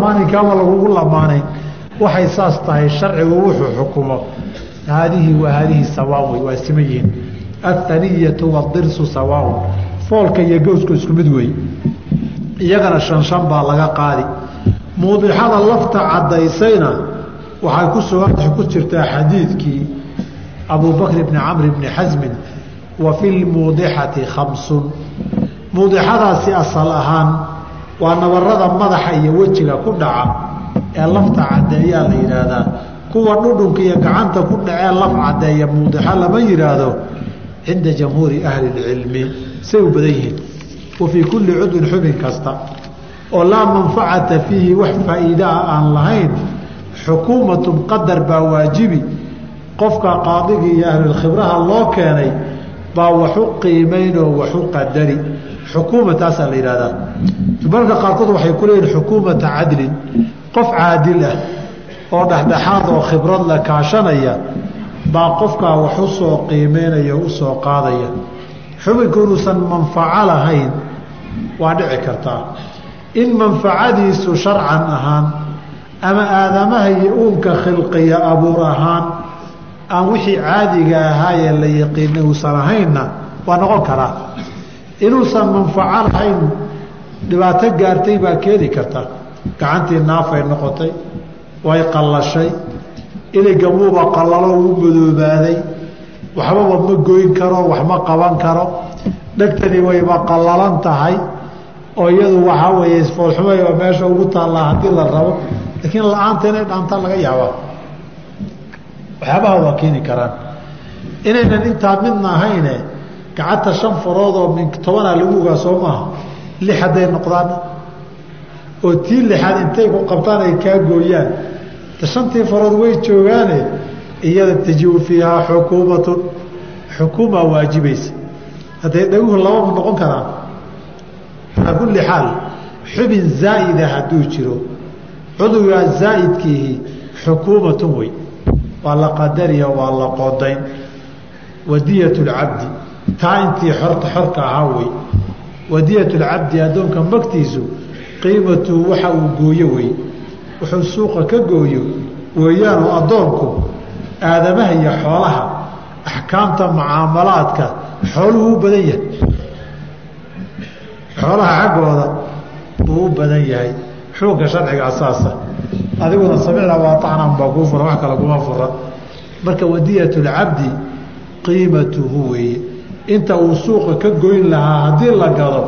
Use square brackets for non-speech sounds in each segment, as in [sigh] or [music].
maalinkaama lagugu lamaanayn. Waxay saas tahay sharcigu wuxuu xukumo. Haadihi wa haadihi sawaan wey waa isima yihiin. Athaniyatu wadirsu sawaaun foolka iyo gowsku isku mid wey iyagana shan shan baa laga qaadi. Muudixada lafta caddaysayna waxay ku sugan ku jirtaa xadiidkii abubakr bni camr bni xasmin wa fi lmuudixati khamsun. Muudixadaasi asal ahaan waa nabarada madaxa iyo wejiga ku dhaca ee lafta caddeeyaa la yidhaahdaa. Kuwa dhudhunka iyo gacanta ku dhacee laf caddeeya muudixa lama yidhaahdo cinda jamhuuri ahli اlcilmi say u badan yihiin. Wa fii kulli cudwin xubin kasta. Oo laa manfacata fiihi wax faa'iidaa aan lahayn. Xukuumatun qadar baa waajibi. Qofka qaadigii iyo ahlulkhibraha loo keenay baa waxu qiimaynoo waxu qadari xukuuma taasaa la yidhahdaa. Marka qaarkood waxay ku leeyihiin xukuumata cadlin qof caadil ah oo dhexdhexaad oo khibrad la kaashanaya baa qofkaa wax u soo qiimeynaya o u soo qaadaya. Xubinku inuusan manfaco lahayn waa dhici kartaa. In manfacadiisu sharcan ahaan ama aadamaha iyo uunka khilqiya abuur ahaan aan wixii caadiga ahaayee la yaqiina uusan ahaynna waa noqon karaa inuusan manfaco lahayn dhibaato gaartay baa keeni karta. Gacantii naafay noqotay way qallashay iligamuuba qallalo uu madoobaaday waxbaba ma goyn karo wax ma qaban karo. Dhegtani wayba qallalan tahay oo iyadu waxaa weeye isfoolxumayba meesha ugu taallaa haddii la rabo laakiin la'aanta inay dhaanta laga yaabaa. Waxyaabaha waa keeni karaan. Inaynan intaa midna ahayne gacanta shan farood oo min tobanaa lagu ogaa soo maaha lix hadday noqdaan. Oo tii lixaad intay ku qabtaan ay kaa gooyaan. Shantii farood way joogaane iyada tajibu fiihaa xukuumatun xukuumaa waajibaysa. Hadday dhaguhu labama noqon karaan. Calaa kulli xaal xubin zaa'ida hadduu jiro. Cudwigaa zaa'idkiihi xukuumatun wey waa la qadariya waa la qodayn. Wadiyat lcabdi taa intii xorka ahaa wey. Wadiyat lcabdi addoonka magtiisu qiimatuhu waxa uu gooyo wey. Wuxuu suuqa ka gooyo weeyaanoo addoonku aadamaha iyo xoolaha axkaamta mucaamalaadka xooluhu u badan yahay. Xoolaha xaggooda buu u badan yahay. Xukunka sharciga asaasa adiguna samicna waatacnan baa kuu furan wax kale kuma fura marka wadiyat lcabdi qiimatuhu weeye inta uu suuqa ka goyn lahaa haddii la gado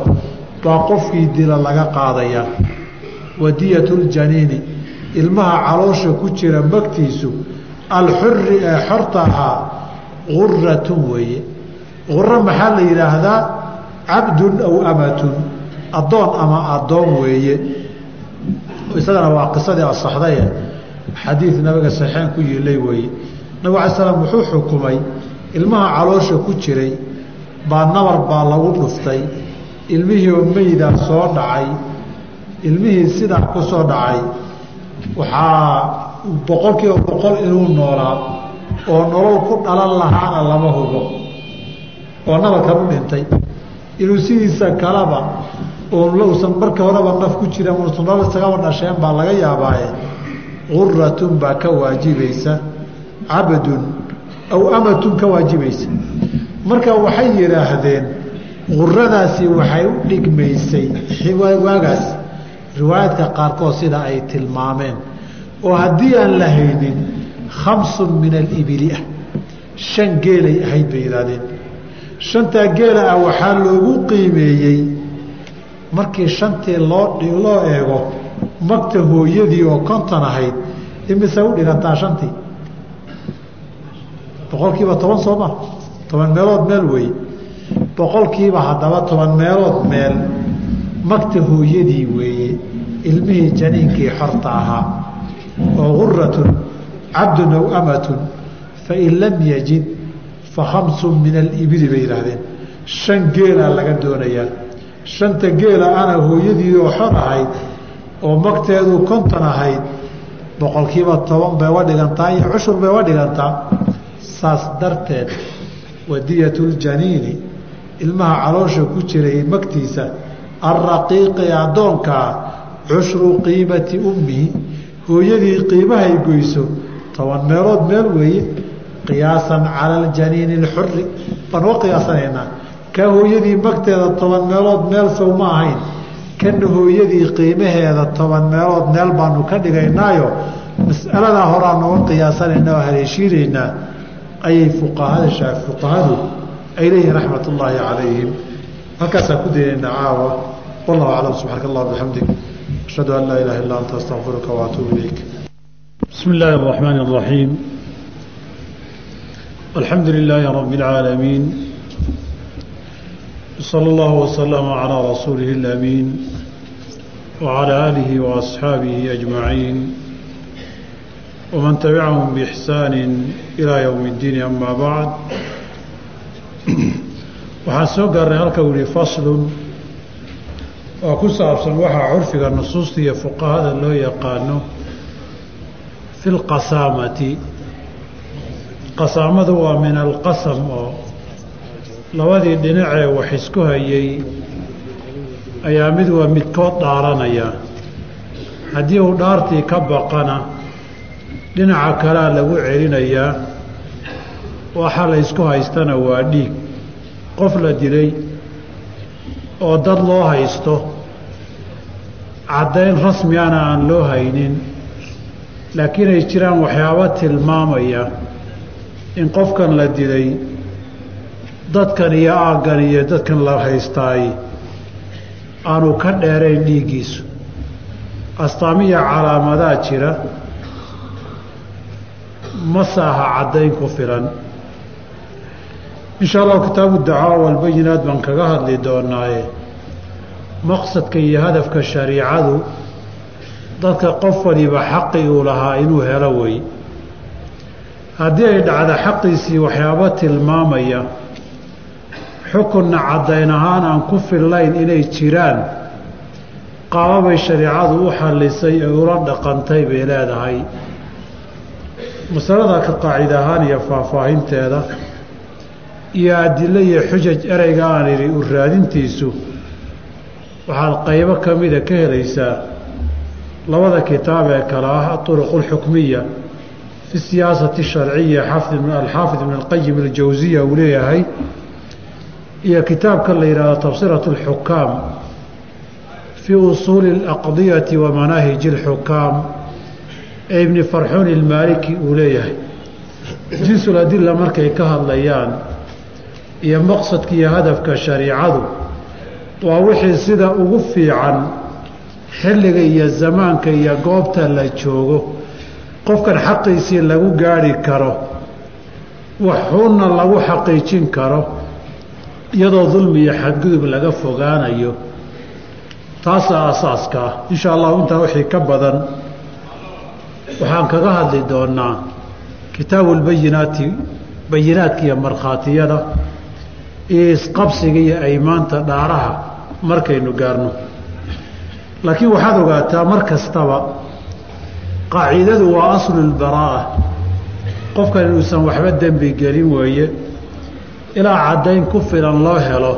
baa qofkii dila laga qaadayaa wadiyat ljaniini ilmaha caloosha ku jira magtiisu alxuri ee xorta ahaa guratun weeye. Guro maxaa la yidhaahdaa? Cabdun aw amatun addoon ama addoon weeye. Isagana waa qisadii asaxdaye xadiid nabiga saxeen ku yiilay weeye. Nabig alay slam wuxuu xukumay ilmaha caloosha ku jiray baa nabar baa lagu dhuftay ilmihii oo meyda soo dhacay ilmihii sidaa ku soo dhacay waxaa boqol kiiba boqol inuu noolaa oo nolol ku dhalan lahaana lama hubo. Oo nabarkan u dhintay. Inuu sidiisa kalaba ousan marka horeba naf ku jira usan nolol isagaba dhasheen baa laga yaabaaye guratun baa ka waajibaysa cabdun aw amatun ka waajibaysa marka waxay yidhaahdeen guradaasi waxay u dhigmaysay waagaas riwaayaadka qaarkood sida ay tilmaameen oo haddii aan la haynin khamsun min alibili ah. Shan geelay ahayd bay yidhahdeen shantaa geela ah waxaa loogu qiimeeyey markii shantii loo loo eego magta hooyadii oo konton ahayd imise u dhigantaa shantii? Boqolkiiba toban soo ma toban meelood meel weeye boqolkiiba haddaba toban meelood meel magta hooyadii weeye ilmihii janiinkii xorta ahaa oo guratun cabdun aw amatun fain lam yajid fa khamsun min alibili bay yidhaahdeen. Shan geelaa laga doonayaa shanta geela ana hooyadii oo xor ahayd oo magteedu konton ahayd boqolkiiba toban bay uga dhigantaa iyo cushur bay uga dhigantaa. Saas darteed wadiyat ljaniini ilmaha caloosha ku jiray magtiisa alraqiiqi addoonkaa cushru qiimati ummihi hooyadii qiimahay goyso toban meelood meel weeye. Qiyaasan cala aljaniini اlxuri baan uga qiyaasanaynaa. Ka hooyadii magteeda toban meelood meel sow ma ahayn. Kana hooyadii qiimaheeda toban meelood meel baanu ka dhigaynaayo. Mas'aladaa horaa nooga qiyaasanayna oo haleeshiinaynaa ayay fuqahada fuqahadu ay leeyihiin raxmat ullaahi calayhim halkaasaan ku daynaynaa caawa. Wallahu aclam subxaanaka allah bixamdik ashhadu an laa ilaha illa anta astaqfiruka wa ilayk. Bismi illaahi araxmaani araxiim alxamdu lilaahi rabbi alcaalamiin sala allahu wasalama calaa rasuulihi alamiin wacalaa aalihi waasxaabihi ajmaciin wman tabicahum bixsaani ilaa yowmi iddiini amaa bacd waxaan soo gaarnay halka uu yihi faslun oo ku saabsan waxaa curfiga nusuusta iyo fuqahada loo yaqaano fi lqasaamati qasaamadu waa min alqasam oo labadii dhinacee wax isku hayay ayaa mid waa midkood dhaaranaya haddii uu dhaartii ka baqana dhinaca kalea lagu celinayaa waxa la ysku haystana waa dhiig. Qof la dilay oo dad loo haysto caddayn rasmigana aan loo haynin laakiin ay jiraan waxyaabo tilmaamaya in qofkan la dilay dadkan iyo aaggan iyo dadkan la haystaay aanu ka dheerayn dhiiggiisu. Astaamiya calaamadaa jira mase aha caddayn ku filan. Insha allahu kitaabu dacaa walbayinaad baan kaga hadli doonaaye. Maqsadka iyo hadafka shariicadu dadka qof waliba xaqi uu lahaa inuu helo wey. Haddii ay dhacdo xaqiisii waxyaabo tilmaamaya xukunna caddayn ahaan aan ku fillayn inay jiraan qaababay shariicadu u xallisay ee ula dhaqantay bay leedahay masalada ka qaacid ahaan iyo faahfaahinteeda iyo adilo iyo xujaj ereyga aan idhi u raadintiisu waxaad qaybo ka mida ka helaysaa labada kitaab ee kale ah aطuruqu اlxukmiya fi siyaasati sharciya alxaafid ibn اlqayim aljawsiya uu leeyahay iyo kitaabka la yidhahdo tabsiraة اlxukaam fii usuuli اlaqdiyati wa manaahiji اlxukaam ee ibni farxuun ilmaaliki uu leeyahay. Jinsuladila markay ka hadlayaan iyo maqsadka iyo hadafka shariicadu waa wixii sida ugu fiican xilliga iyo zamaanka iyo goobta la joogo. Qofkan xaqiisii lagu gaadhi karo waxuuna lagu xaqiijin karo iyadoo dulmi iyo xadgudub laga fogaanayo. Taasaa asaaska ah insha allahu intaa wixii ka badan waxaan kaga hadli doonaa kitaabu lbayinaati bayinaadka iyo markhaatiyada iyo isqabsiga iyo aymaanta dhaaraha markaynu gaarno. Laakiin waxaad ogaataa mar kastaba qaacidadu waa aslulbaraa'a qofkan inuusan waxba dembi gelin weeye ilaa caddayn ku filan loo helo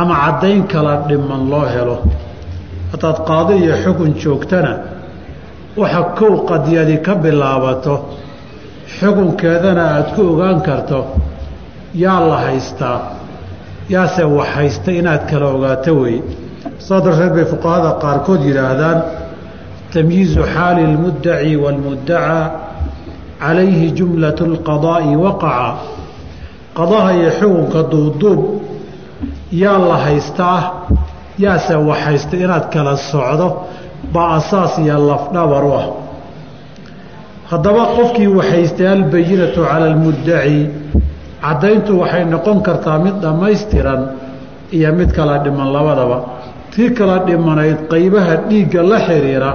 ama caddayn kala dhiman loo helo. Haddaad qaadi iyo xukun joogtana waxa kow qadiyadi ka bilaabato xukunkeedana aada ku ogaan karto yaa la haystaa yaase wax haysta inaad kala ogaato wey saa darteed bay fuqahada qaarkood yidhaahdaan tamyiizu xaali اlmuddaci wاlmuddacaa calayhi jumlaة اlqadaa'i waqaca qadaha iyo xukunka duubduub yaa la haystaa yaase wax haysta inaad kala socdo baa asaas iyo lafdhabar ah haddaba qofkii waxaystay albayinatu cala almuddaci caddayntu waxay noqon kartaa mid dhammaystiran iyo mid kala dhiman labadaba. Tii kala dhimanayd qaybaha dhiigga la xidhiira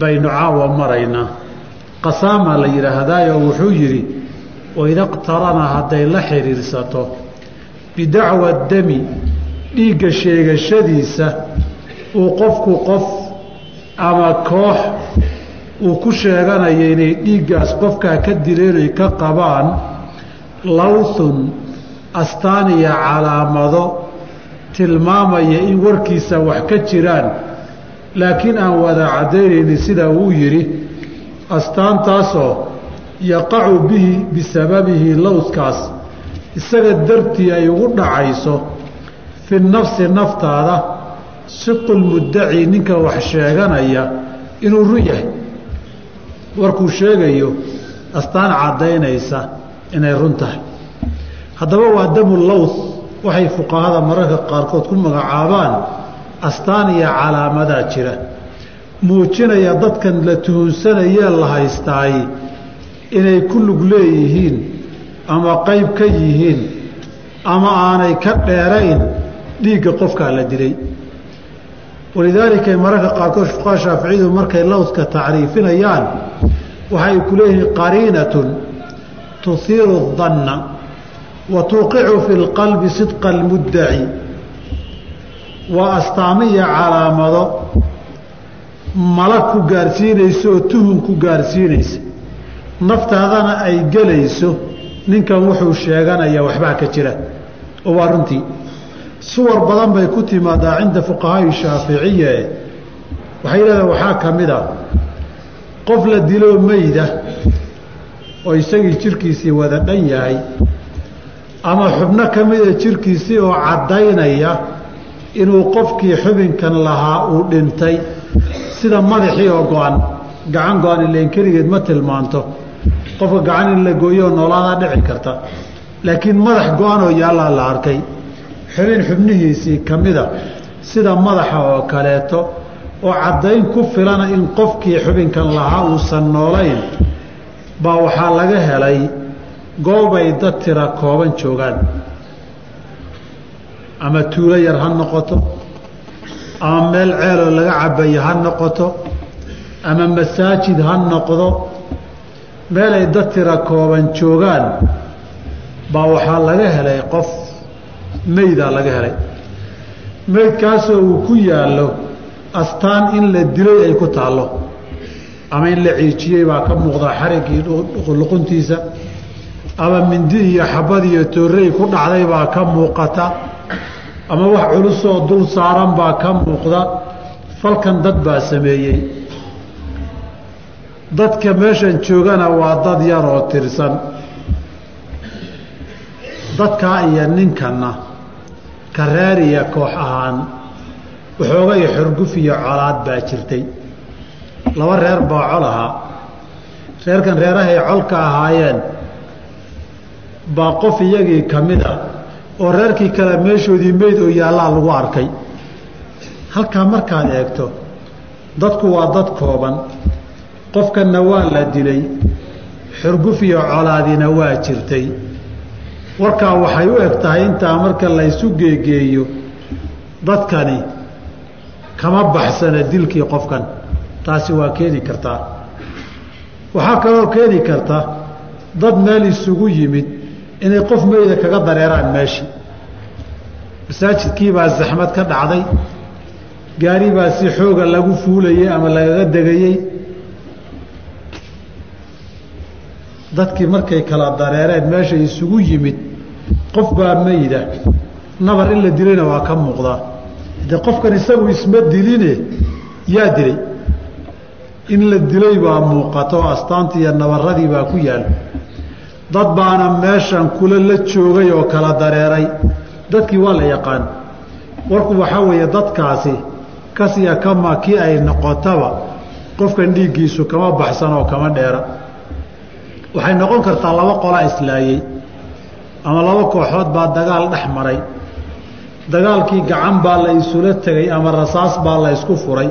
baynu caawa maraynaa qasaamaa la yidhaahdaayoo wuxuu yidhi waida qtarana hadday la xidhiirsato bidacwa dami dhiigga sheegashadiisa uu qofku qof ama koox uu ku sheeganayo inay dhiiggaas qofkaa ka dileenoy ka qabaan lawthun astaan iyo calaamado tilmaamaya in warkiisa wax ka jiraan. Laakiin aan wada caddaynayni sida uu yidhi astaantaasoo yaqacu bihi bisababihi lowskaas isaga dartii ay ugu dhacayso fi nafsi naftaada sidqu ninka wax sheeganaya inuu run yahay. Warkuu sheegayo astaan caddaynaysa inay run tahay. Haddaba waa damu lowth waxay fuqahada mararka qaarkood ku magacaabaan astaan iyo calaamadaa jira. Muujinaya dadkan la tuhunsanayee la haystaay inay ku lug leeyihiin ama qayb ka yihiin ama aanay ka dheerayn dhiigga qofkaa la dilay walidaalika mararka qaarkood fuqaha shaaficiyadu markay lowdka tacriifinayaan waxay ku leeyihiin qariinatun tuhiiru danna wa tuuqicu fi lqalbi sidqa almuddaci waa astaamo iyo calaamado malag ku gaarsiinaysa oo tuhun ku gaarsiinaysa naftaadana ay gelayso ninkan wuxuu sheeganaya waxbaa ka jira oo waa runtii suwar badan bay ku timaadaa cinda fuqahaai shaaficiye waxay leedahay waxaa ka mid a qof la diloo meyda oo isagii jirkiisii wada dhan yahay ama xubno ka mida jirkiisii oo caddaynaya inuu qofkii xubinkan lahaa uu dhintay. Sida madaxii oo go-an gacan go-an ileen keligeed ma tilmaanto. Qofka gacan in la gooyooo noolaadaa dhici karta. Laakiin madax go-an oo yaallaa la arkay xubin xubnihiisii ka mida sida madaxa oo kaleeto oo caddayn ku filana in qofkii xubinkan lahaa uusan noolayn baa waxaa laga helay goobay dad tira kooban joogaan. Ama tuulo yar ha noqoto ama meel ceeloo laga cabayo ha noqoto ama masaajid ha noqdo meelay dad tira kooban joogaan baa waxaa laga helay qof meydaa laga helay. Meydkaasoo uu ku yaallo astaan in la dilay ay ku taallo. Ama in la ciijiyey baa ka muuqdaa xariggii luquntiisa. Ama mindi iyo xabad iyo toorrey ku dhacday baa ka muuqata. Ama wax culusoo dul saaran baa ka muuqda. Falkan dad baa sameeyey. Dadka meeshan joogana waa dad yar oo tirsan dadkaa iyo ninkanna kareeriya koox ahaan waxoogay xorguf iyo colaad baa jirtay. Laba reer baa col ahaa. Reerkan reerahay colka ahaayeen baa qof iyagii ka mid ah oo reerkii kale meeshoodii meyd oo yaallaa lagu arkay. Halkaa markaad eegto dadku waa dad kooban. Qofkanna waa la dilay xurguf iyo colaadina waa jirtay warkaa waxay u eg tahay intaa marka laysu geegeeyo dadkani kama baxsana dilkii qofkan. Taasi waa keeni kartaa. Waxaa kaloo keeni karta dad meel isugu yimid inay qof meyda kaga dareeraan meeshii masaajidkii baa zaxmad ka dhacday. Gaari baa si xooga lagu fuulayey ama lagaga degayey dadkii markay kala dareereen meesha isugu yimid qof baa meyda nabar in la dilayna waa ka muuqdaa de qofkan isagu isma diline yaa dilay. In la dilay baa muuqato astaantii iyo nabaradii baa ku yaal. Dad baana meeshan kula la joogay oo kala dareeray. Dadkii waa la yaqaan. Warku waxaa weeye dadkaasi kasiya kama kii ay noqotaba qofkan dhiiggiisu kama baxsan oo kama dheera. Waxay noqon kartaa laba qolaa islaayey ama laba kooxood baa dagaal dhex maray. Dagaalkii gacan baa la isula tegay ama rasaas baa la ysku furay.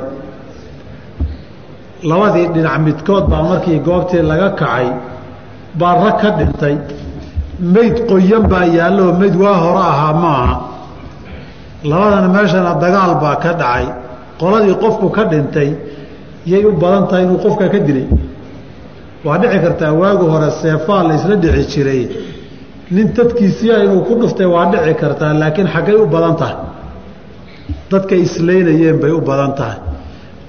Labadii dhinac midkood baa markii goobtii laga kacay baa rag ka dhintay. Meyd qoyan baa yaallooo meyd waa hore ahaa maaha. Labadana meeshana dagaal baa ka dhacay. Qoladii qofku ka dhintay yay u badan tahay inuu qofka ka dilay. Waa dhici kartaa waagi hore seefaa la isla dhici jiray nin dadkiisiia inuu ku dhuftay waa dhici kartaa laakiin xaggay u badan tahay. Dadka islaynayeen bay u badan tahay.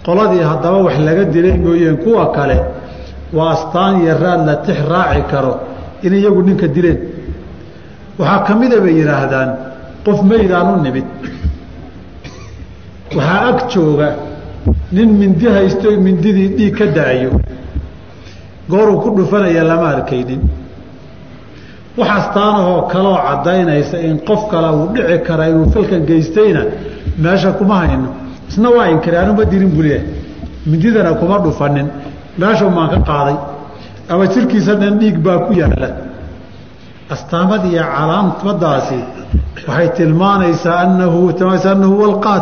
Qoladii haddaba wax laga dilay mooyeen kuwa kale waa astaan iyo raad la tix raaci karo in iyagu ninka dileen. Waxaa ka mida bay yidhaahdaan qof meydaan u nimid. Waxaa ag jooga nin mindi haysto mindidii dhiig ka daayo. Gooruu ku dhufanaya lama arkaynin wax astaanahoo kaloo caddaynaysa in qof kale uu dhici kara inuu falkan geystayna meesha kuma hayno. Isna waa inkari anuma dirin buu leeyahay. Mindidana kuma dhufanin meesha maan ka qaaday. Ama jirkiisa dhan dhiig baa ku yaalla astaamad iyo calaamadaasi waxay tilmaanaysaa anahu tilmaanaysa anahu huwa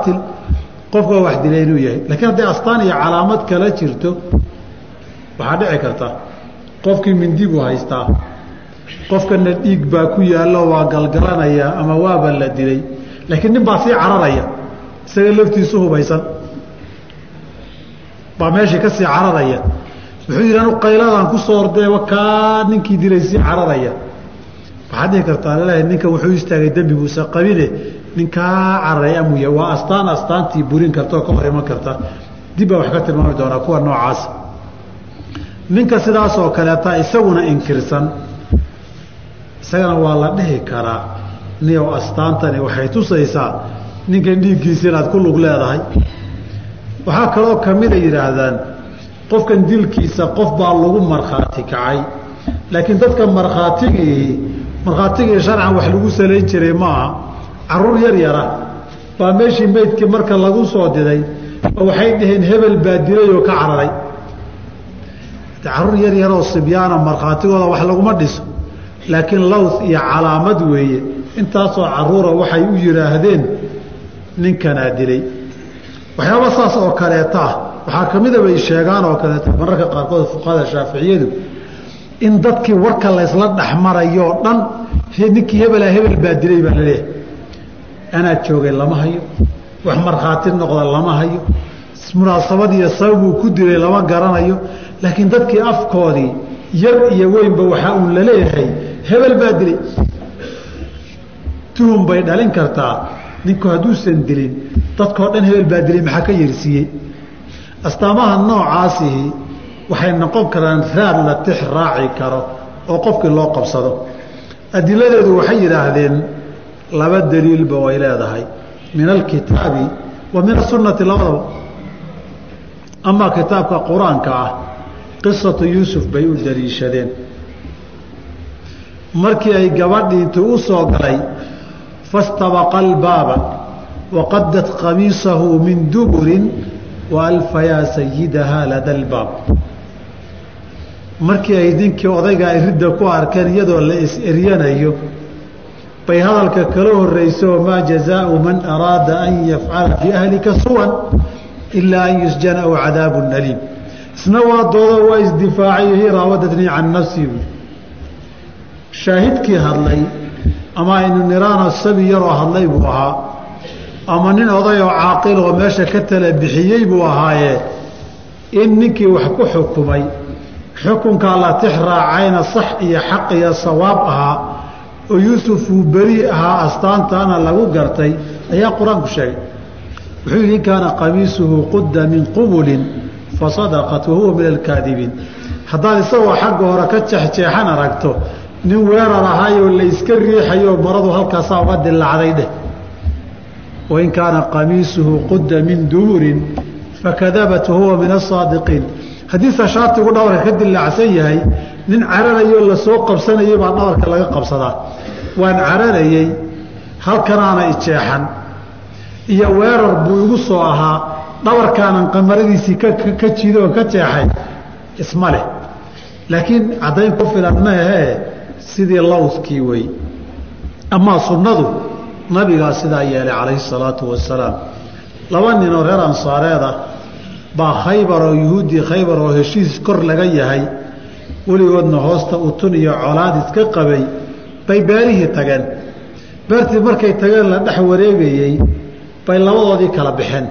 qofka wax dilay inuu yahay. Laakiin hadday astaan iyo calaamad kala jirto waxaa dhici karta. Qofkii mindi buu haystaa qofkana dhiig baa ku yaallo waa galgalanaya ama waaba la dilay. Laakiin nin baa sii cararaya. Isaga laftiisu hubaysan. Baa meeshii ka sii cararaya. Wuxuu yidhi anu qayladaan ku soo ordee kaa ninkii dilay sii cararaya. Waxaad dhihi kartaa lalahi ninkan wuxuu istaagay dembi buusa qabine ninkaa cararay amuya waa astaan astaantii burin karta oo ka hor iman karta. Dib baa wax ka tilmaami doonaa kuwa noocaas. Ninka sidaasoo kaleeta isaguna inkirsan isagana waa la dhihi karaa niyow astaantani waxay tusaysaa ninkan dhiiggiisa inaad ku lug leedahay. Waxaa kaloo kamida yidhaahdaan qofkan dilkiisa qof baa lagu markhaati kacay. Laakiin dadka markhaatigii markhaatigii sharcan wax lagu salayn jiray maaha carruur yar yara. Baa meeshii meydkii marka lagu soo diday waxay dhaheen hebel baa dilay oo ka cararay. Caruur yar yaroo sibyaana markhaatigooda wax laguma dhiso laakiin lowth iyo calaamad weeye. Intaasoo caruura waxay u yidhaahdeen ninkanaa dilay. Waxyaaba saas oo kaleeta ah. Waxaa ka mida bay sheegaan oo kaleeta mararka qaarkood fuqahada shaaficiyadu in dadkii warka laysla dhexmarayoo dhan ninkii hebelaa hebel baa dilay baa la leeyahay anaa joogay lama hayo. Wax markhaati noqda lama hayo. Munaasabad iyo sababuu ku dilay lama garanayo. Laakiin dadkii afkoodii yar iyo weynba waxaa uun la leeyahay hebel baa dilay. Tuhum bay dhalin kartaa. Ninku hadduusan dilin dadkao dhan hebel baa dilay maxaa ka yersiiyey astaamaha noocaasihi waxay noqon karaan raad la tix raaci karo oo qofkii loo qabsado. Adiladeedu waxay yidhaahdeen laba daliilba way leedahay. Min alkitaabi wa min asunati labadaba amaa kitaabka qur'aanka ah qisatu yuusuf bay u daliishadeen markii ay gabadhii intuu u soo galay fastabaqa albaaba waqadat qamiisahu min duburin wa alfayaa sayidahaa lada albaab. Markii ay ninkii odayga ay ku arkeen iyadoo la is-eryanayo bay hadalka kala horeyso maa jazaau man araada an yafcala biahlika suwan ilaa an yusjana aw cadaabun aliim. Isna waa doodo waa isdifaacay hi raawadatnii can nafsii shaahidkii hadlay ama aynu niraana sabi yaroo hadlay buu ahaa ama nin oday oo caaqil oo meesha ka tala bixiyey buu ahaaye in ninkii wax ku xukumay xukunkaa la tix raacayna sax iyo xaq iyo sawaab ahaa oo yuusuf uu beri ahaa astaantaana lagu gartay ayaa qur'aanku sheegay. Wuxuu yidhi in kaana qamiisuhu qudda min qubulin fasadaqat wahuwa min alkaadibiin haddaad isagoo xagga hore ka jeexjeexan aragto nin weerar ahaayoo la iska maradu halkaasaa uga dilaacday dheh. Wain kaana qamiisuhu qudda min duburin fakadabat wahuwa min asaadiqiin haddii sashaatigu dhabarka ka dilaacsan yahay nin cararayoo la soo qabsanayay baa dhabarka laga qabsadaa. Waan cararayey halkanaana ijeexan iyo weerar buu igu soo ahaa dhabarkaanan qamaradiisii ka jiido oo ka jeexay isma leh. Laakiin caddayn ku filan maahee sidii lawskii wey amaa sunnadu nabigaa sidaa yeelay calayhi salaatu wasalaam laba ninoo reer ansaareeda baa khaybar oo yuhuuddii khaybar oo heshiis kor laga yahay. Weligoodna hoosta utun iyo colaad iska qabay. Bay beerihii tageen. Beertii markay tageen la dhex wareegayey bay labadoodii kala baxeen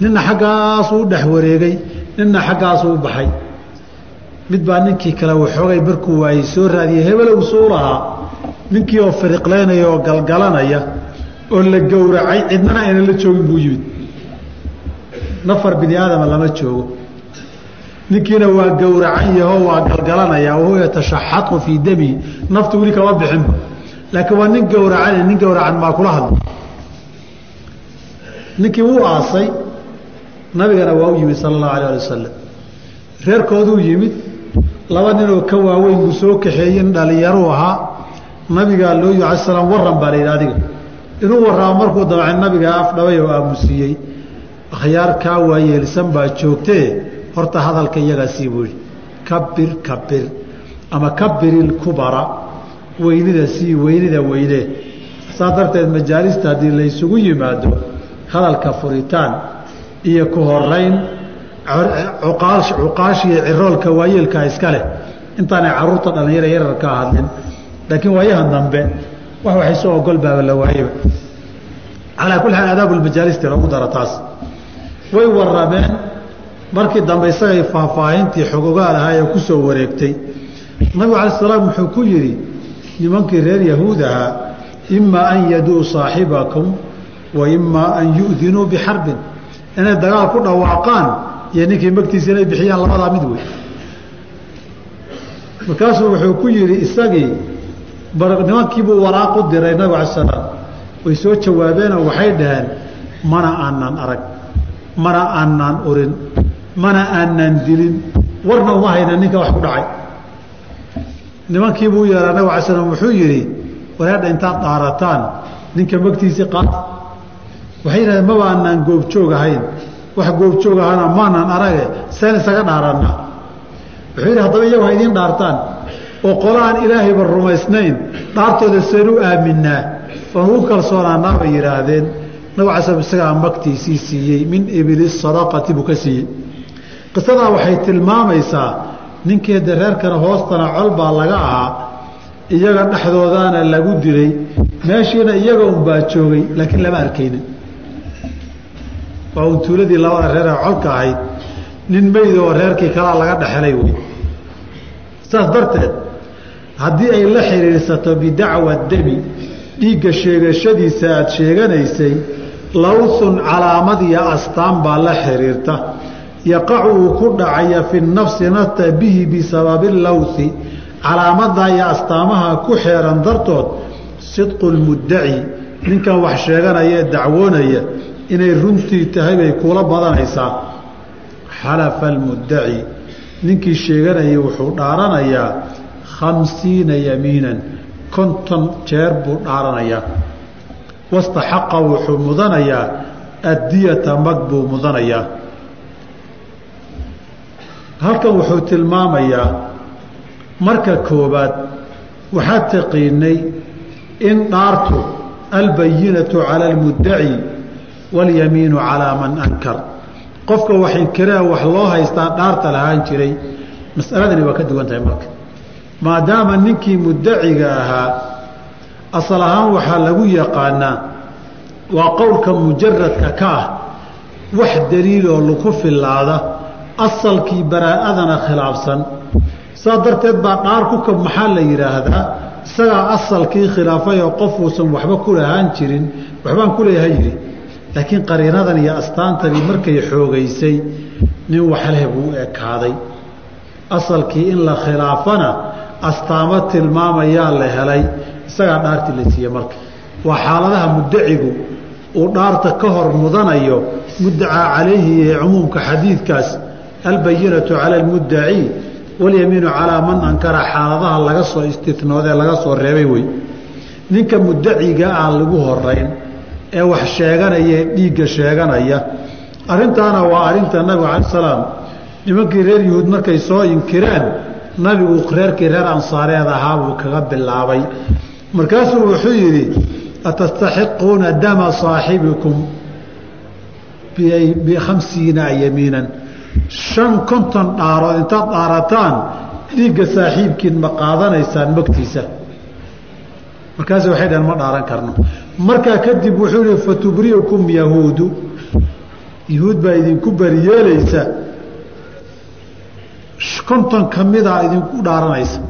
ninna xaggaasuu u dhex wareegay ninna xaggaasuu u baxay mid baa ninkii kale waxoogay markuu waayey soo raadiyey hebelow suu lahaa. Ninkii oo fariqlaynaya oo galgalanaya oo la gowracay cidnana aynan la joogin buu yimid. Nafar bini aadama lama joogo. Ninkiina waa gowracan yaho waa galgalanaya wahuwa yatashaxatu fii damihi naftu weli kama bixinba laakiin waa nin gowracan nin gowracan maa kula hadla ninkii wuu aasay nabigana waa u yimid sala allahu alah ali wasalam reerkooduu yimid laba ninoo ka waaweyn buu soo kaxeeyin dhalinyaruu ahaa. Nabigaa loo yi ala slam waran baa la yidhi adiga. Inuu warraamo markuu damcay nabiga afdhabay oo aamusiiyey. Akhyaar kaa waayeelsan baa joogtee horta hadalka iyagaa sii yidhi kabir kabir ama kabiril-kubara weynida sii weynida weynee saa darteed majaalista haddii laysugu yimaado hadalka furitaan iyo ku horeyn cuqaashiiyo ciroolka waayeelkaa iska leh. Intaanay carruurta dhallinyara yararkaa hadlin. Laakiin waayahan dambe wax waxay soo ogol baaba la waayeba calaa kulli xaal aadaabu lmajaalisti lagu daro taas. Way warrameen. Markii dambe isagay faahfaahintii xogogaal ahaa ee ku soo wareegtay. Nabigu cala salaam wuxuu ku yidhi nimankii reer yahuud ahaa imaa an yaduu saaxibakum wa imaa an yu'dinuu bixarbin inay dagaal ku dhawaaqaan iyo ninkii magtiisa inay bixiyaan labadaa mid wey. Markaasuu wuxuu ku yidhi isagii nimankiibuu waraaq u diray nabig ala salaam. Way soo jawaabeenoo waxay dhaheen mana aanaan arag mana aanaan urin mana aanaan dilin warna uma hayna ninka wax ku dhacay nimankiibuu u yeeraa nabig ala slam wuxuu yidhi wareedha intaad dhaarataan ninka magtiisii qaata waxay yidhahdeen maba aanaan goobjoog ahayn wax goobjoog ahana maanaan arage seen isaga dhaaranna wuxuu yidhi haddaba iyagu ha idiin dhaartaan. Oo qola aan ilaahayba rumaysnayn dhaartooda seen u aaminaa oon ugu kalsoonaanaa bay yidhaahdeen. Nabig ala slam isagaa magtiisii siiyey min ibili sadaqati buu ka siiyey. Qisadaa waxay tilmaamaysaa ninkeeda reerkana hoostana col baa laga ahaa iyaga dhexdoodaana lagu dilay. Meeshiina iyaga unbaa joogay laakiin lama arkaynin waa un tuuladii labada reer ee colka ahayd nin meyd oo reerkii kalaa laga dhexelay wey saas darteed haddii ay la xidhiidhsato bidacwa demi dhiigga sheegashadiisa aada sheeganaysay lawthun calaamad iyo astaan baa la xidhiirta yaqacu uu ku dhacaya fi nafsi nafta bihi bisababi lawthi calaamadaa iyo astaamaha ku xeeran dartood sidqu lmuddaci ninkan wax sheeganaya ee dacwoonaya inay runtii tahay bay kula badanaysaa. Xalafa almuddaci ninkii sheeganayay wuxuu dhaaranayaa khamsiina yamiinan. Konton jeer buu dhaaranayaa. Wastaxaqa wuxuu mudanayaa. Addiyata mag buu mudanayaa. Halkan wuxuu tilmaamayaa marka koobaad waxaad taqiinay in dhaartu albayinatu cala almuddaci walyamiinu calaa man ankar. Qofka wax inkiraa wax loo haystaa dhaarta lahaan jiray masaladani waa ka duwan tahay marka. Maadaama ninkii muddaciga ahaa asal ahaan waxaa lagu yaqaanaa waa qowlka mujaradka ka ah wax daliiloo lagu filaada asalkii baraa'adana khilaafsan. Saa darteed baa dhaar maxaa la yidhaahdaa isagaa asalkii khilaafay oo qofuusan waxba ku lahaan jirin waxbaan ku leeyaha yidhi laakiin qariinadan iyo astaantani markay xoogaysay nin waxleh buu ekaaday. Asalkii in la khilaafana astaamo tilmaamayaa la helay. Isagaa dhaartii la siiye marka waa xaaladaha muddacigu uu dhaarta ka hor mudanayo muddacaa calayhi ee cumuumka xadiidkaas albayinatu cala almuddaci walyamiinu calaa man ankara xaaladaha laga soo istinoodee laga soo reebay wey. Ninka muddaciga aan lagu horeyn ee wax sheeganaya ee dhiigga sheeganaya. Arrintaana waa arrinta nabiga cala salaam. Nimankii reer yuhuud markay soo inkireen nabigu reerkii reer ansaareed ahaa buu kaga bilaabay. Markaasuu wuxuu yidhi atastaxiquuna dama saaxibikum bikhamsiina yamiinan? Shan konton dhaarood intaad dhaarataan dhiigga saaxiibkiin ma qaadanaysaan magtiisa markaas waxay dhaheen ma dhaaran karno. Markaa kadib wuxuu yihi fatubri'ukum yahuudu. Yahuud baa idinku bariyeelaysa konton ka midaa idinku dhaaranaysa.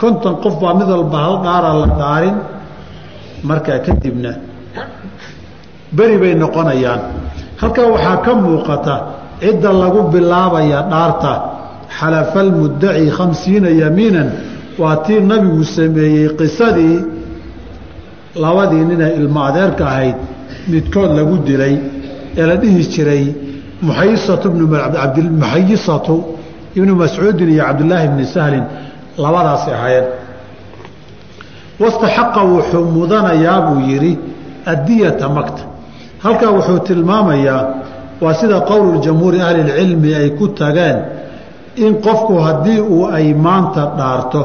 Konton qof baa mid walba hal dhaara la dhaarin. Markaa kadibna beri bay noqonayaan. Halkaa waxaa ka muuqata cidda lagu bilaabaya dhaarta. Xalafa almuddaci khamsiina yamiinan. Waa tii nabigu sameeyey qisadii labadii ninee ilmo adeerka ahayd midkood lagu dilay ee la dhihi jiray muxayisatu ibnu mascuudin iyo cabdillaahi bni sahlin labadaasi ahaayeen. Wastaxaqa wuxuu mudanayaa buu yidhi addiyata makta halkaa wuxuu tilmaamayaa waa sida qowlu jamhuuri ahli lcilmi ay ku tageen in qofku haddii uu ay maanta dhaarto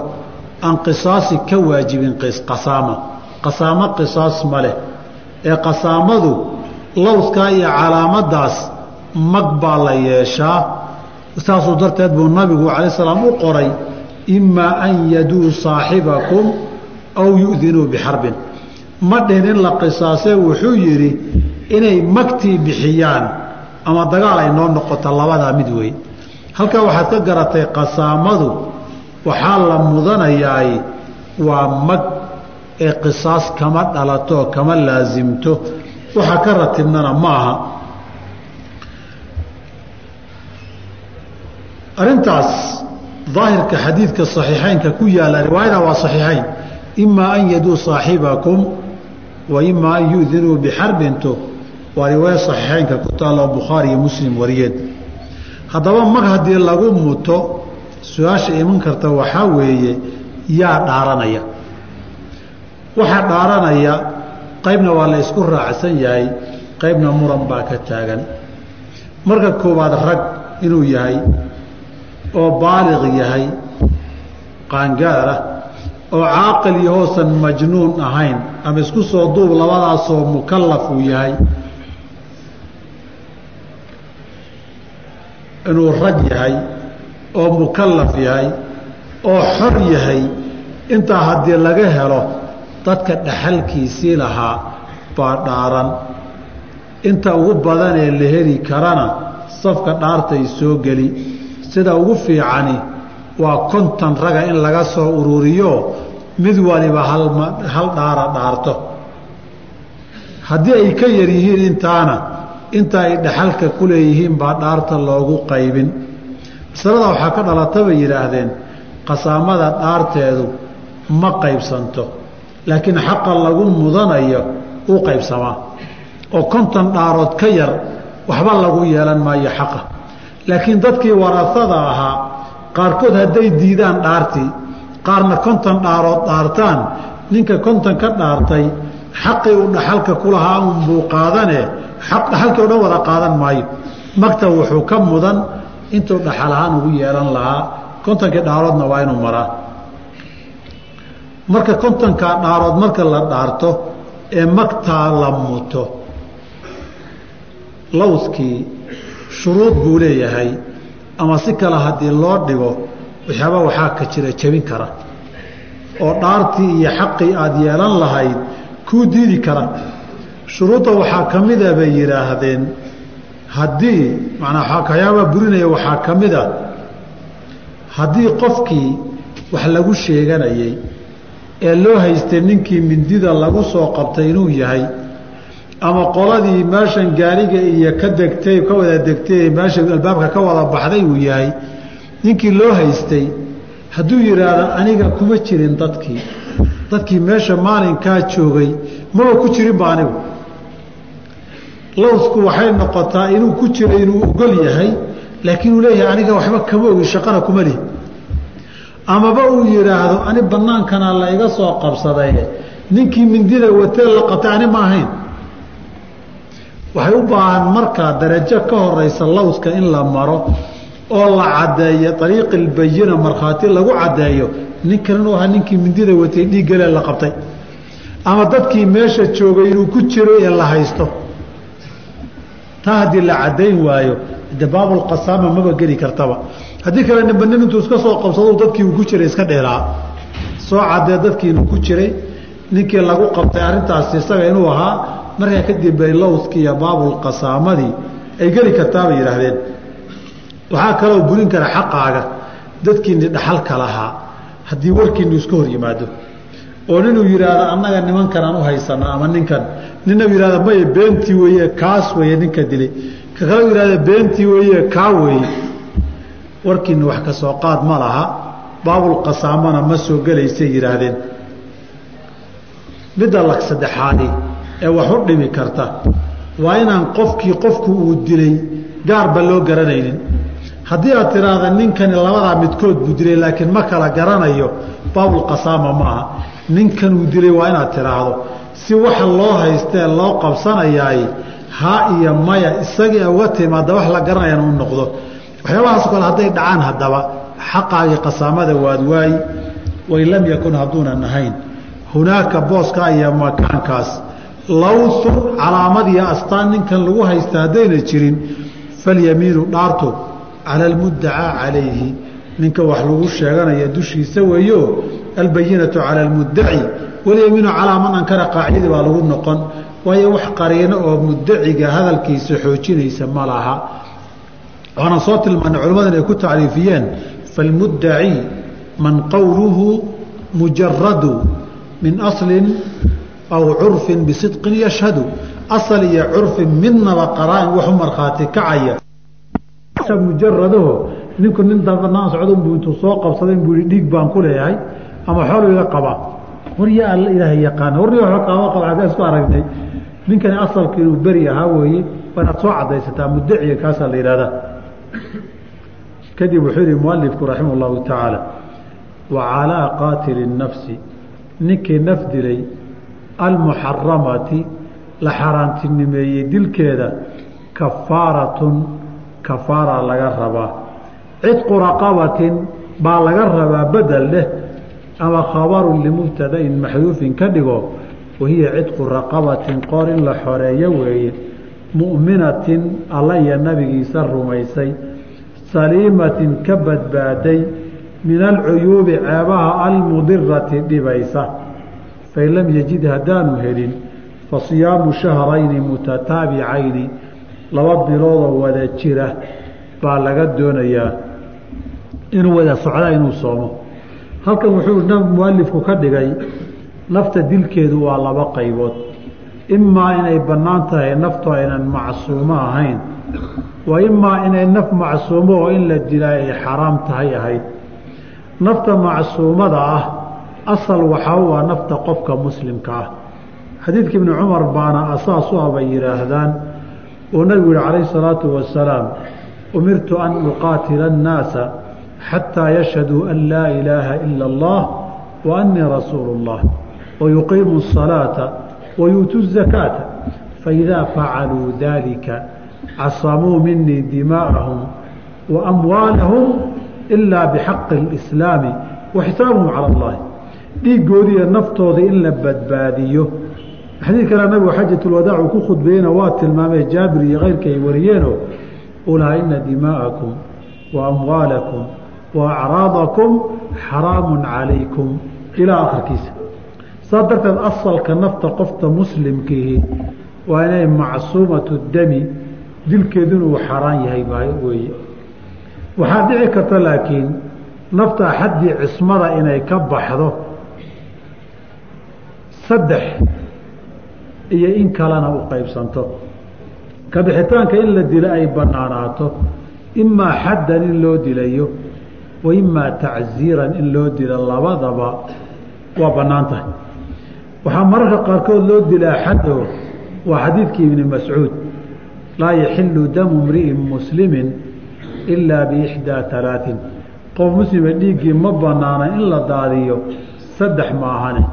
aan qisaasi ka waajibin qasaama qasaamo qisaas ma leh. Ee qasaamadu lowskaa iyo calaamaddaas mag baa la yeeshaa. Saasuu darteed buu nabigu calay salaam u qoray imaa an yaduu saaxibakum aw yu'dinuu bixarbin. Ma dhihin in la qisaasee wuxuu yidhi inay magtii bixiyaan ama dagaal ay noo noqoto labadaa mid wey halkaa waxaad ka garatay qasaamadu waxaa la mudanayaay waa mag ee qisaas kama dhalato kama laasimto waxaa ka ratibnana ma aha arrintaas daahirka xadiidka saxiixeynka ku yaalla riwaayada waa saxiixayn. Imaa an yaduu saaxibakum wa imaa an yu'dinuu bixarbinto waa riwaaya saxiixeynka ku taalla oo bukhaari iyo muslim wariyeen haddaba mag haddii lagu muto su'aasha iman karta waxaa weeye yaa dhaaranaya waxaa dhaaranaya qaybna waa la ysku raacsan yahay qaybna muran baa ka taagan. Marka koowaad rag inuu yahay oo baaliq yahay qaangaar ah oo caaqil iyo majnuun ahayn ama isku soo duub labadaasoo mukallaf uu yahay inuu rag yahay oo mukallaf yahay oo xor yahay intaa haddii laga helo dadka dhaxalkiisii lahaa baa dhaaran. Inta ugu badanee la heli karana safka dhaartay soo geli. Sida ugu fiicani waa konton raga in laga soo ururiyo mid waliba hal dhaara dhaarto. Haddii ay ka yar yihiin intaana inta ay dhaxalka ku leeyihiin baa dhaarta loogu qaybin. Masalada waxaa ka dhalata bay yidhaahdeen qasaamada dhaarteedu ma qaybsanto laakiin xaqa lagu mudanayo uu qaybsamaa. oo konton dhaarood ka yar waxba lagu yeelan maayo xaqa. laakiin dadkii warasada ahaa qaarkood hadday diidaan dhaartii qaarna konton dhaarood dhaartaan ninka konton ka dhaartay xaqii uu dhaxalka ku lahaa unbuu qaadane dhaxalkii o dhan wada qaadan maayo. Magta wuxuu ka mudan intuu dhaxal ahaan ugu yeelan lahaa kontonkii dhaaroodna waa inuu maraa marka kontonkaa dhaarood marka la dhaarto ee magtaa la muto lowskii shuruud buu leeyahay ama si kale haddii loo dhigo waxyaaba waxaa ka jira jebin kara oo dhaartii iyo xaqii aada yeelan lahayd kuu diidi kara. Shuruudda waxaa ka mida bay yidhaahdeen haddii manaa waxyaabaa burinaya waxaa ka mida haddii qofkii wax lagu sheeganayay ee loo haystay ninkii mindida lagu soo qabtay inuu yahay ama qoladii meeshan gaariga iyo ka degtay ka wada degtay meesha albaabka ka wada baxday uu yahay ninkii loo haystay hadduu yidhaahdo aniga kuma jirin dadkii. Dadkii meesha maalinkaa joogay maba ku jirinba anigu. Lowsku waxay noqotaa inuu ku jiro inuu ogol yahay laakiin uu leeyahay aniga waxba kama ogi shaqana kuma lihi amaba uu yidhaahdo ani bannaankana la iga soo qabsaday. Ninkii mindida watee la qabtay ani ma ahayn. Waxay u baahan markaa darajo ka horeysa lowska in la maro oo la caddeeyo ariiqi lbayina markhaati lagu caddeeyo. Ninkan inuu ahaa ninkii mindida watay dhiiggale la qabtay. Ama dadkii meesha joogay inuu ku jiro ee la haysto taa haddii la caddayn waayo de baabulqasaama maba geli kartaba. Haddii kale nimba intuu iska soo qabsado dadkii uu ku jiray iska dheelaa soo caddee dadkii inuu ku jiray ninkii lagu qabtay arrintaasi isaga inuu ahaa markaa kadib bay lowskii iyo baabulqasaamadii ay geli kartaa bay yidhaahdeen. Waxaa kaloo burin kara xaqaaga. Dadkiini dhaxalka lahaa haddii warkiinu iska hor yimaado oo ninuu yidhaahdo annaga nimankan aan u haysana ama ninkan. Nina yihahda maya beentii weeye kaas weeye ninka dilay. Ka kale yihahda beentii weeye kaa weeye. Warkiina wax ka soo qaad ma laha. Baabulqasaamana ma soo gelaysay yidhaahdeen. Midda lag saddexaadi ee wax u dhimi karta waa inaan qofkii qofku uu dilay gaarba loo garanaynin. Haddii aad tiraahda ninkani labadaa midkood buu dilay laakiin ma kala garanayo. Baabulqasaama ma ninkan uu dilay waa inaad tiraahdo si waxa loo haystee loo qabsanayaay ha iyo maya isagii uga timaada wax la garanayana u noqdo. Waxyaabahaas kale hadday dhacaan haddaba xaqaagii qasaamada waad waayi wain lam yakun hadduunan ahayn hunaaka booskaa iyo makaankaas. Lawthun calaamad iyo astaan ninkan lagu haysta haddayna jirin falyamiinu dhaartu cala almuddacaa calayhi. Ninka wax lagu sheeganaya dushiisa weeyo albayinatu cala almuddaci walyamiinu calaa man ankara qaacidii baa lagu noqon waayo wax qariino oo muddaciga hadalkiisa xoojinaysa ma laha waxaana soo tilmaanay culimmadan ay ku tacriifiyeen falmuddaci man qowluhu mujaradu min aslin aw curfin bisidqin yashhadu asal iyo curfin midnaba qaraain waxu markhaati kacaya mujaradaho ninku nin dabanaan socdunbuu intuu soo qabsaday buu yihi dhiig baan ku leeyahay ama xoolu iga qabaa war yaa alla ilaahay yaqaana. Warni wa qaaba qaba agga isku aragnay. Ninkani asalka inuu beri ahaa weeye waa inaad soo cadaysataa muddaciga kaasaa la yidhahdaa kadib wuxuu yihi mualifku raximah llahu tacaala wa calaa qaatili nafsi. Ninkii naf dilay almuxaramati la xaaraantinimeeyey dilkeeda kafaaratun kafaara laga rabaa. Cidqu raqabatin baa laga rabaa bedel leh ama khabarun limubtadain maxduufin ka dhigo wahiya cidqu raqabatin qoor in la xoreeyo weeye mu'minatin alla iyo nabigiisa rumaysay saliimatin ka badbaaday min alcuyuubi ceebaha almudirati dhibaysa fain lam yajid haddaanu helin fa siyaamu shahrayni mutataabicayni laba biloodoo wada jira baa laga doonayaa inuu wada socdaa inuu soomo halkan wuxuu mualifku ka dhigay nafta dilkeedu waa laba qaybood. Imaa inay bannaan tahay naftu aynan macsuumo ahayn wa imaa inay naf macsuumo oo in la dilaa ay xaraam tahay ahayd. Nafta macsuumada ah asal waxaa ah nafta qofka muslimka ah. Xadiidka ibni cumar baana asaas u ah yidhaahdaan uu nabigu yihi calayhi salaatu wasalaam umirtu an uqaatila annaasa xataa yashhaduu an laa ilaaha ila allah wa annii rasuulu اllah wayuqiimu الصalaata wayuutuu الzakaata faidaa facaluu dalika casamuu minii dimaa'ahum wa amwaalahum ilaa bixaqi اlislaami wa xisaabuhum cala allahi dhiigoodiiyo naftooda in la badbaadiyo xadiid kale nabigu xajatulwadaac uu ku khudbeeyena waa tilmaamee jaabir iyo keyrka ay wariyeenoo ulaa ina dimaa'akum wa amwaalakum wa acraadakum xaraamun calaykum ilaa akhirkiisa saas darteed asalka nafta qofta muslimkiihi waa inay macsuumatu dami dilkeedu inuu xaaraan yahay weeye waxaa dhici karta laakiin nafta xaddii cismada inay ka baxdo saddex iyo in kalena u qaybsanto ka bixitaanka in la dilo ay bannaanaato imaa xaddan in loo dilayo wa imaa tacsiiran in loo dilo labadaba waa bannaan tahay. Waxaa mararka qaarkood loo dilaa xaddo waa xadiidkii ibni mascuud. Laa yaxilu damu mri'in muslimin ilaa biixdaa alaain qof muslima dhiiggii ma bannaana in la daadiyo saddex ma ahane.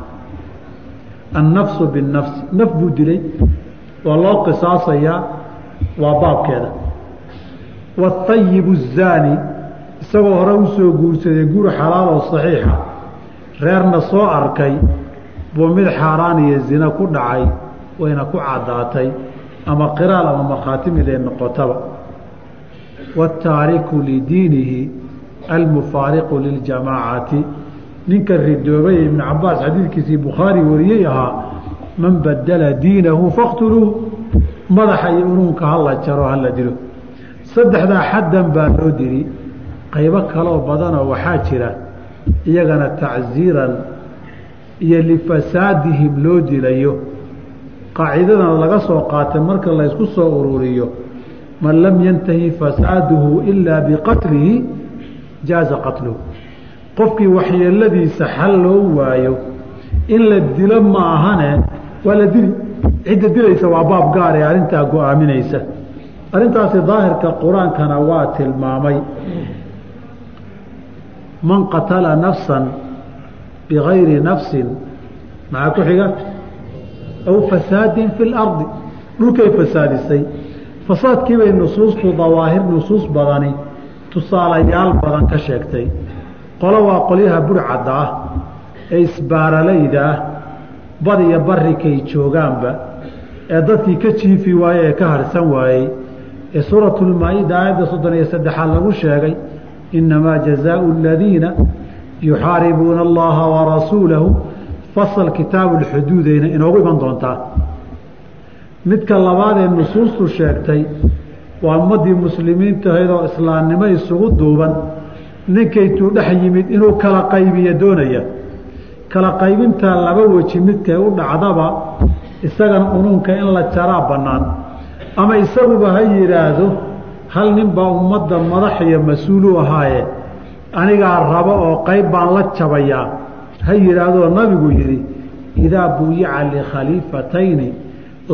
Annafsu binnafsi naf buu dilay waa loo qisaasayaa waa baabkeeda. Waatayibu azaani isagoo hore u soo guursaday guur xalaal oo saxiixa reerna soo arkay buu mid xaaraan iyo zina ku dhacay wayna ku caddaatay ama qiraal ama markhaati miday noqotaba. Waataariku lidiinihi almufaariqu liljamaacati ninka ridoobay ibnu cabaas xadiidkiisii bukhaari wariyey ahaa man badala diinahu faqtuluuh. Madaxa iyo unuunka hala jaro hala dilo. Saddexdaa xaddan baa loo dili qaybo kaloo badanoo waxaa jira iyagana tacsiiran iyo lifasaadihim loo dilayo. Qaacidadana laga soo qaatay marka laysku soo ururiyo man lam yantahi fasaaduhu ilaa biqatlihi jaaza qatluhu. Qofkii waxyeeladiisa xal loo waayo in la dilo ma ahane waa la dili. Cidda dilaysa waa baab gaar arrintaa go'aaminaysa. Arrintaasi daahirka qur'aankana waa tilmaamay man qatala nafsan bigayri nafsin maxaa ku xiga? Aw fasaadin fi lardi dhulkay fasaadisay. Fasaadkii bay nusuustu dawaahir nusuus badani tusaalayaal badan ka sheegtay. Qolo waa qolyaha burcadda ah ee isbaaralayda ah bad iyo barikay joogaanba ee dadkii ka jiifi waaye ee ka harsan waayey. Ee suuratulmaa-ida aayadda soddon iyo saddexaad lagu sheegay innamaa jazaau aladiina yuxaaribuuna allaha warasuulahu fasal kitaabu lxuduudayna inoogu iman doontaa midka labaad ee nusuustu sheegtay waa ummaddii muslimiinta ahayd oo islaamnimo isugu duuban ninkaytuu dhex yimid inuu kala qaybiyo doonaya kala qaybintaa laba weji midkay u dhacdaba isagana unuunka in la jaraa bannaan ama isaguba ha yidhaahdo hal nin baa ummadda madax iyo mas'uulu ahaaye? Anigaa rabo oo qayb baan la jabayaa. Ha yidhaahdoo nabigu yidhi idaa buyica likhaliifatayni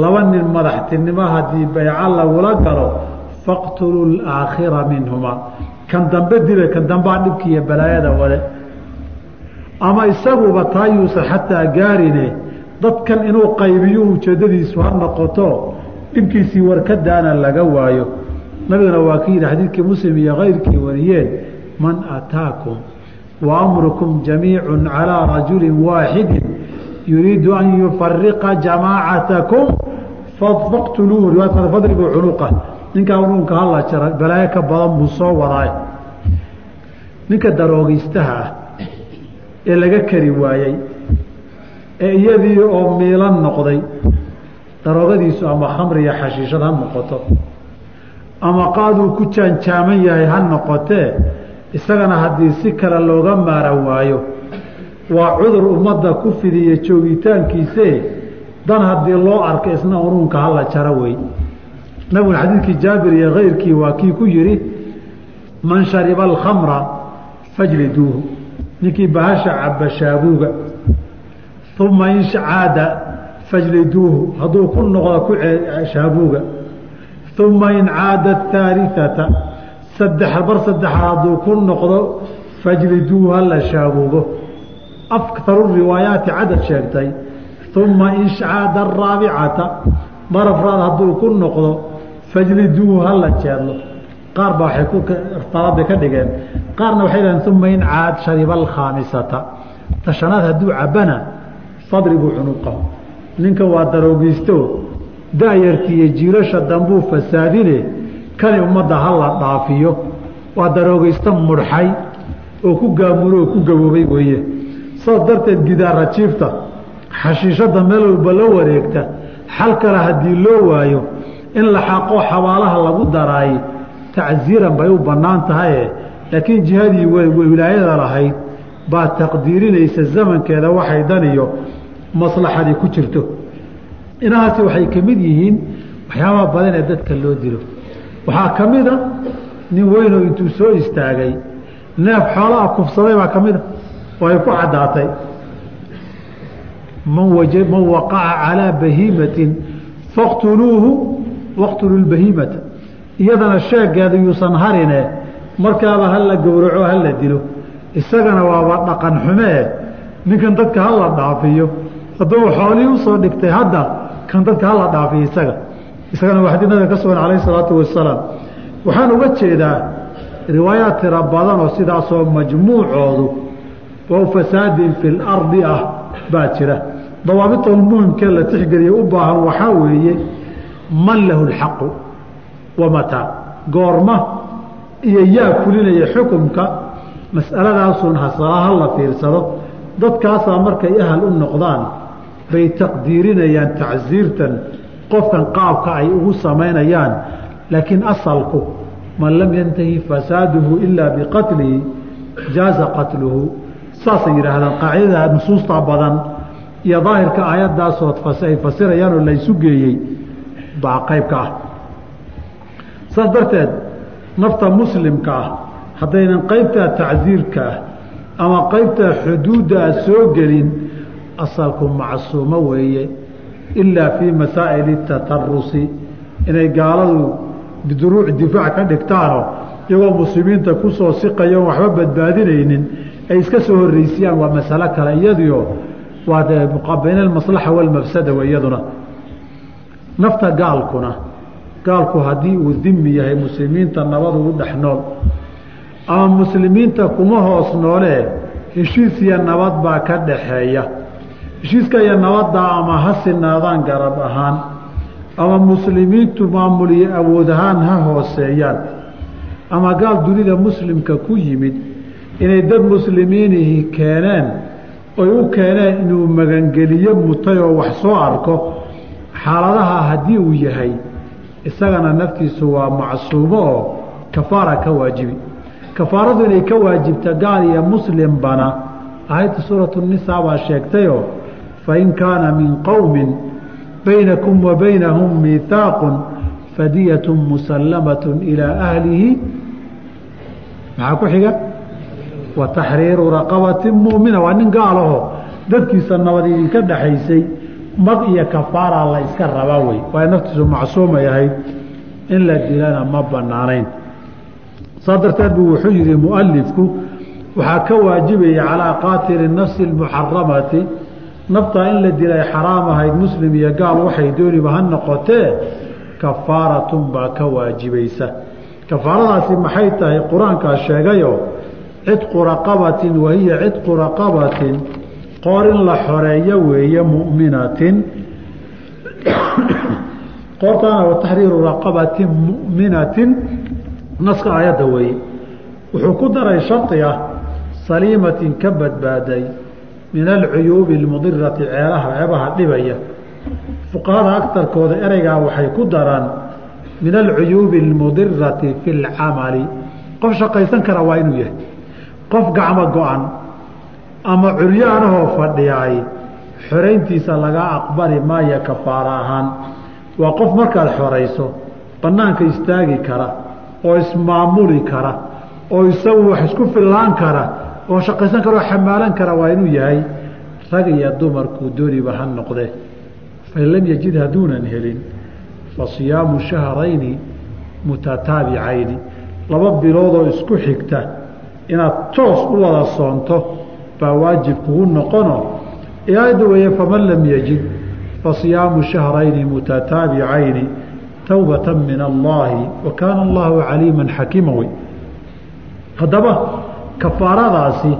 laba nin madaxtinimo haddii bayco lagula galo faqtuluu laakhira minhumaa kan dambe dila kan dambaa dhibkiiyo balaayada wale. Ama isaguba taa yuusan xataa gaarine dadkan inuu qaybiyo ujeeddadiisu ha noqoto dhibkiisii warkadaana laga waayo nabigana waa ka yidhi xadiidkii muslim iyo kayrkii wariyeen man ataakum wa amrukum jamiicu calaa rajulin waaxidin yuriidu an yufariqa jamaacatakum faqtuluuhu riwaayat fadribuu cunuqa ninkaa unuunka hala jara balaayo ka badan buu soo wadaay ninka daroogeystaha ah ee laga kari waayey ee iyadii oo miilan noqday daroogadiisu ama khamri iyo ha noqoto ama qaaduu ku jaanjaaman yahay ha noqotee isagana haddii si kale looga maaran waayo. Waa cudur ummadda ku fidiya joogitaankiisee dan haddii loo arka isna unuunka hala jaro wey. Nabiguna xadiidkii jaabir iyo kayrkii waa kii ku yidhi man shariba alkhamra fajliduuhu. Ninkii bahasha caba shaabuuga uma in caada fajliduuhu. Hadduu ku noqdo ku shaabuuga uma in caada ahaaliata saddex bar saddexaad hadduu ku noqdo fajliduuhu hala shaabuugo akharu riwaayaati cadad sheegtay uma in caada araabicata mar afraad hadduu ku noqdo fajliduuhu hala jeedlo qaar baa waay kutalada ka dhigeen qaarna waxay dhaheen uma in caad shariba alkhaamisata tashanaad hadduu cabana fadribuu cunuqahu ninka waa daroogeysto daayarkii iyo jiilasha dambuu fasaadine kani ummadda hala dhaafiyo. Waa daroogeysto mudxay oo ku gaamuro oo ku gaboobay weeye. Saas darteed gidaara jiifta xashiishada meel walba la wareegta. Xal kale haddii loo waayo in la xaqoo xabaalaha lagu daraay tacsiiran bay u bannaan tahaye laakiin jihadii wilaayada lahayd baa taqdiirinaysa zamankeeda waxay dan iyo maslaxadii ku jirto inahaasi waxay ka mid yihiin waxyaabaha badan ee dadka loo dilo. Waxaa ka mid a nin weynoo intuu soo istaagay neef xoolaha kufsaday baa ka mid a oo ay ku caddaatay. Man waqaca calaa bahiimatin faqtuluuhu waqtuluu lbahiimata iyadana sheegeeda yuusan harine markaaba hala gowraco hala dilo. Isagana waaba dhaqan xumee ninkan dadka hala dhaafiyo. Hadduu xoolihii u soo dhigtay hadda kan dadka hala dhaafiyo isaga. Isagana waa xadiid nabiga ka sugan calayh isalaatu wasalaam. Waxaan uga jeedaa riwaayaad tira badan oo sidaasoo majmuucoodu oo fasaadin fi lardi ah baa jira. Dawaabitoon muhimkee la tixgeliya u baahan waxaa weeye man lahu lxaqu wamataa goorma iyo yaa fulinaya xukumka mas'aladaasun hasalaha la fiirsado. Dadkaasaa markay ahal u noqdaan bay taqdiirinayaan tacsiirtan qofkan qaabka ay ugu samaynayaan. Laakiin asalku man lam yantahi fasaaduhu ilaa biqatlihi jaaza qatluhu. Saasay yidhaahdaan qaacidada nusuusta badan iyo daahirka aayadaasood ay fasirayaan oo laysu geeyey baa qayb ka ah. Saas darteed nafta muslimka ah haddaynan qaybtaa tacsiirka ah ama qaybtaa xuduudda soo gelin asalku macsuumo weeye ilaa fii masaa'ili tatarusi. Inay gaaladu biduruuc difaac ka dhigtaanoo iyagoo muslimiinta ku soo siqaya oon waxba badbaadinaynin ay iska soo horreysiyaan waa masalo kale iyadiio waa dee bayna almaslaxa walmafsada wa iyaduna. Nafta gaalkuna gaalku haddii uu dimi yahay muslimiinta nabad ugu dhex nool ama muslimiinta kuma hoos noolee heshiis iyo nabad baa ka dhaxeeya heshiiska iyo nabadda ama ha sinaadaan garab ahaan ama muslimiintu maamul iyo awood ahaan ha hooseeyaan ama gaal dunida muslimka ku yimid inay dad muslimiinihii keeneen oy u keeneen inuu magangeliyo mutay oo wax soo arko xaaladaha haddii uu yahay isagana naftiisu waa macsuumo oo kafaara ka waajibi. Kafaaradu inay ka waajibta gaal iyo muslimbana aayadda suuratu nisaa baa sheegtayoo fain kaana min qowmin baynakum wa baynahum miihaaqun fadiyatu musallamat ilaa ahlihi maxaa ku xiga wa taxriiru raqabati mu'mina waa nin gaalaho dadkiisa nabad idinka dhaxaysay mag iyo kafaara la iska rabaa wey waa naftiisu macsuumay ahayd in la dilana ma banaanayn saa darteed buu wuxuu yihi mualifku waxaa ka waajibaya calaa qaatili nafsi اmuxaramati naftaa in la dilay xaraam ahayd muslim iyo gaal waxay dooniba ha noqotee kafaaratun baa ka waajibaysa kafaaradaasi maxay tahay? Qur'aankaa sheegayo cidqu raqabatin wahiya cidqu raqabatin qoor in la xoreeyo weeye muminatin. [coughs] Qoortaana wa taxriiru raqabatin muminatin naska aayadda weeye. Wuxuu ku daray shardi ah saliimatin ka badbaaday min alcuyuubi almudirati ceelaha ceebaha dhibaya. Fuqahada agtarkooda ereygaa waxay ku daraan min alcuyuubi almudirati fi lcamali qof shaqaysan kara waa inuu yahay. Qof gacmo go-an ama curyaanahoo fadhiyaay xorayntiisa laga aqbali maayo kafaara ahaan. Waa qof markaad xorayso bannaanka istaagi kara oo ismaamuli kara oo isagu wax isku fillaan kara oo shaqaysan kara oo xamaalan kara waa inuu yahay rag iyo dumarkuu dooniba ha noqde. Fain lam yajid hadduunan helin fa siyaamu shahrayni mutataabicayni. Laba biloodoo isku xigta inaad toos u wada soonto baa waajib kugu noqono. Aayadda weeye faman lam yajid fa siyaamu shahrayni mutataabicayni towbata min allaahi wa kaana allahu caliiman xakiima wey haddaba kafaaradaasi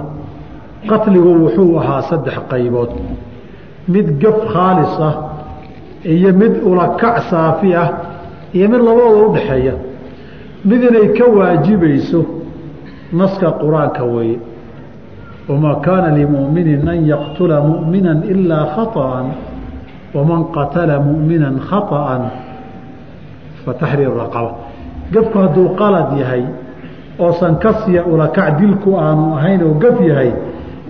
qatligu wuxuu ahaa saddex qaybood. Mid gaf khaalis ah iyo mid ulakac saafi ah iyo mid labadooda u dhexeeya. Mid inay ka waajibayso naska qur'aanka weeye. Wamaa kaana limuminin an yaqtula mumina ilaa khaطa'an waman qatala mumina khaطa'an fataxriir raqaba. Gafku hadduu qalad yahay oosan ka siya ulakac dilku aanu ahayn oo gaf yahay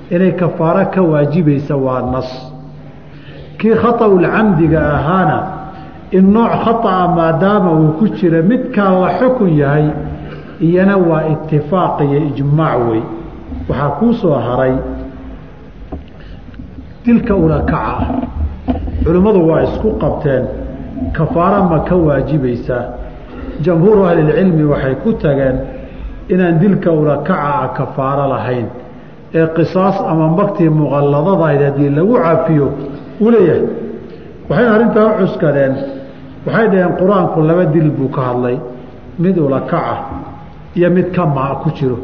inay kafaaro ka waajibaysa waa nas. Kii khaطaulcamdiga ahaana in nooc khaطa ah maadaama uu ku jira midkaa la xukun yahay iyana waa itifaaq iyo ijmaac wey. Waxaa kuu soo haray dilka ulakaca ah. Culimmadu waa isku qabteen kafaaro ma ka waajibaysaa jamhuuru ahlilcilmi waxay ku tageen inaan dilka ulakaca kafaaro lahayn ee qisaas ama magtii muqalladadahayd haddii lagu cafiyo uu leeyahay. Waxayna arrintaa cuskadeen waxay dhaheen qur'aanku laba dil buu ka hadlay mid ulakaca iyo mid kamaa ku jiro.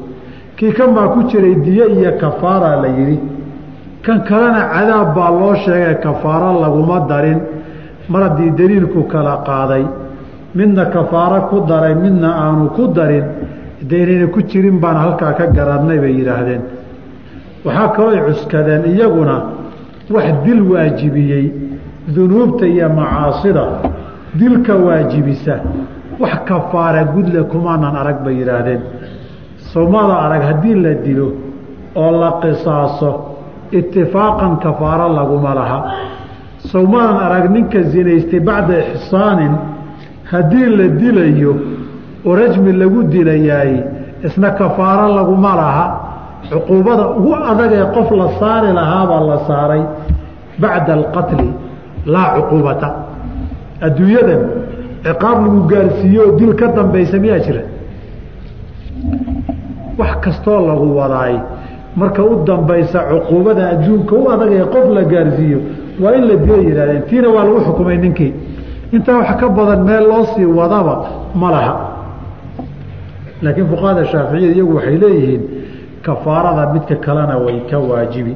Kii kamaa ku jiray diye iyo kafaara la yidhi. Kan kalena cadaab baa loo sheegay kafaaro laguma darin. Mar haddii daliilku kala qaaday midna kafaaro ku daray midna aanu ku darin dee inayna ku jirin baan halkaa ka garanay bay yidhaahdeen. Waxaa kalooy cuskadeen iyaguna wax dil waajibiyey dunuubta iyo macaasida dilka waajibisa wax kafaara gudle kumaanan arag bay yidhaahdeen. Sawmada arag haddii la dilo oo la qisaaso itifaaqan kafaaro laguma laha. Sawmadan arag ninka zinaystay bacda ixsaanin haddii la dilayo oo rajmi lagu dilayaay isna kafaaro laguma laha. Cuquubada ugu adag ee qof la saari lahaabaa la saaray bacda alqatli laa cuquubata. Adduunyadan ciqaab lagu gaarsiiyo dil ka dambaysa miyaa jira? Wax kastoo lagu wadaay. Marka u dambaysa cuquubada adduunka u adag ee qof la gaarsiiyo waa in la dila yidhahdeen tiina waa lagu xukumay ninkii. Intaa wax ka badan meel loo sii wadaba ma laha laakiin fuqahada shaaficiyada iyagu waxay leeyihiin kafaarada midka kalena way ka waajibi.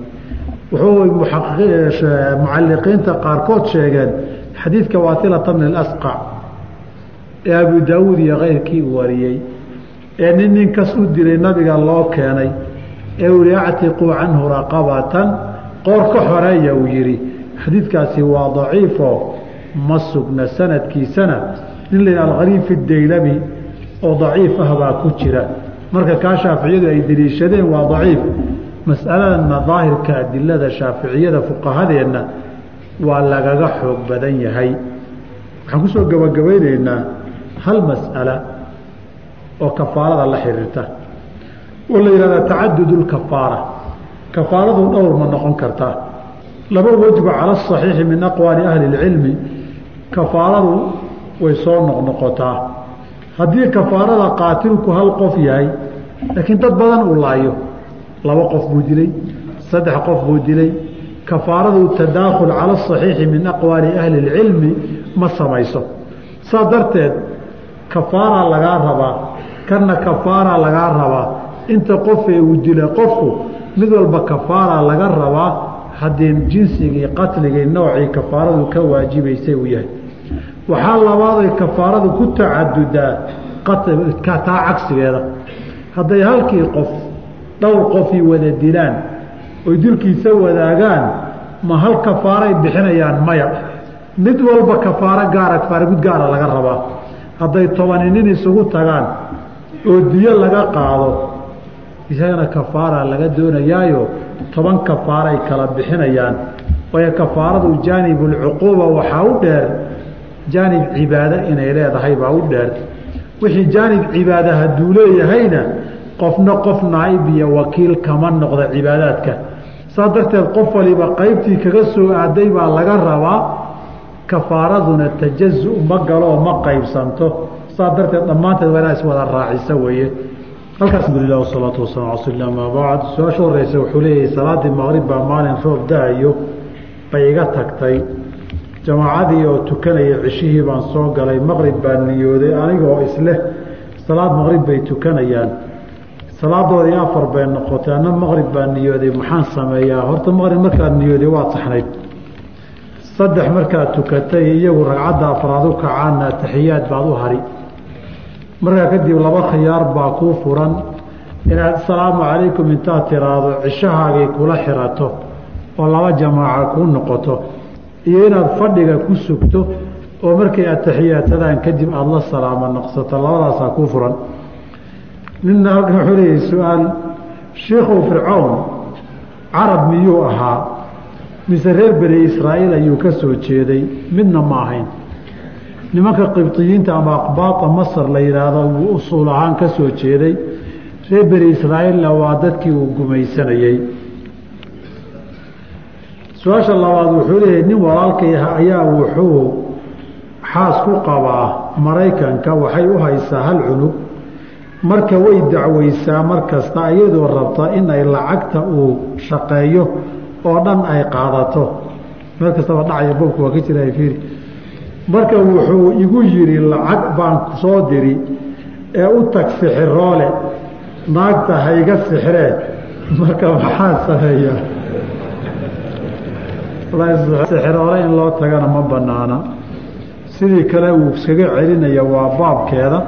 Wuxuu mucaliqiinta qaarkood sheegeen xadiidka waatilata bni اlasqac ee abu daawuud iyo keyrkii wariyey ee nin ninkas u dilay nabiga loo keenay ee uu yihi actiquu canhu raqabatan. Qoor ka xoreeya uu yidhi xadiidkaasi waa daciifo ma sugna sanadkiisana. Nin la yidhah alkhariif daylami oo daciif ah baa ku jira. Marka kaa shaaficiyadu ay deliishadeen waa daciif. Mas'aladana daahirka adilada shaaficiyada fuqahadeenna waa lagaga xoog badan yahay. Waxaan ku soo gabagabaynaynaa hal mas'ala oo kafaarada la xiriirta oo la yihahda tacadud lkafaara kafaaradu dhowr ma noqon kartaa laba wejba cala asaxiixi min aqwaali ahli اlcilmi kafaaradu way soo noqnoqotaa haddii kafaarada qaatilku hal qof yahay laakiin dad badan uu laayo. Laba qof buu dilay saddex qof buu dilay. Kafaaradu tadaakhul cala asaxiixi min aqwaali ahli اlcilmi ma samayso. Saas darteed kafaaraa lagaa rabaa kana kafaaraa lagaa rabaa. Inta qofee uu dila qofku mid walba kafaaraa laga rabaa haddii jinsigii qatligii noocii kafaaradu ka waajibaysay uu yahay waxaa labaaday kafaaradu ku tacadudaa taa cagsigeeda. Hadday halkii qof dhowr qofii wada dilaan oy dilkiisa wadaagaan ma hal kafaaray bixinayaan maya. Mid walba kafaaro gaara kafaara gud gaara laga rabaa. Hadday tobani nin isugu tagaan oo diyo laga qaado isagana kafaaraa laga doonayaayo toban kafaaray kala bixinayaan. Waayo kafaaradu jaanibulcuquuba waxaa u dheer jaanib cibaado inay leedahay baa u dheer. Wixii jaanib cibaada hadduu leeyahayna qofna qof naaib iyo wakiil kama noqda cibaadaadka. Saas darteed qof waliba qaybtii kaga soo aaday baa laga rabaa kafaaraduna tajazu ma galoo ma qaybsanto. Saas darteed dhammaanteed waa inaa iswada raacisa weeye. Halkaas alhamdulilah wasalaatu wasalam ala rasuulillah amaa su'aasha horeysa wuxuu leeyahay salaaddii maqrib baa maalin roob da'ayo bay iga tagtay jamaacadii oo tukanaya cishihii baan soo galay maqrib baa niyooday anigoo isleh salaad maqrib bay tukanayaan. Salaadoodii afar bay noqotay anna maqrib baa niyooday maxaan sameeyaa? Horta maqrib markaad niyooday waad saxnayd. Saddex markaad tukatay iyagu ragcadda afraad u kacaana taxiyaad baad u hari. Markaa kadib laba khiyaar baa kuu furan. Inaad asalaamu calaykum intaad tiraahdo cishahaagii kula xirato oo laba jamaaca kuu noqoto iyo inaad fadhiga ku sugto oo markay ataxiyaatadaan kadib aada la salaamo noqsato labadaasaa kuu furan. Nina halkan wuxuu leeyahay su'aal shiikhow fircown carab miyuu ahaa? Mise reer beni israa'iil ayuu ka soo jeeday? Midna ma ahayn. Nimanka qibdiyiinta ama aqbaata masar la yidhaahdo wuu usuul ahaan ka soo jeeday. Reer beni israa'iilna waa dadkii uu gumaysanayey su'aasha labaad wuxuu leeyahay nin walaalkay ah ayaa wuxuu xaas ku qabaa maraykanka waxay u haysaa hal cunug. Marka way dacweysaa mar kasta iyadoo rabta in ay lacagta uu shaqeeyo oo dhan ay qaadato. Meel kastaba dhacaya bobka waa ka jira fiiri. Marka wuxuu igu yidhi lacag baan soo diri ee u tag sixiroole naagta hayga sixree marka maxaa sameeyaa sixiroole in loo tagana ma banaana. Sidii kale uu iskaga celinaya waa baabkeeda.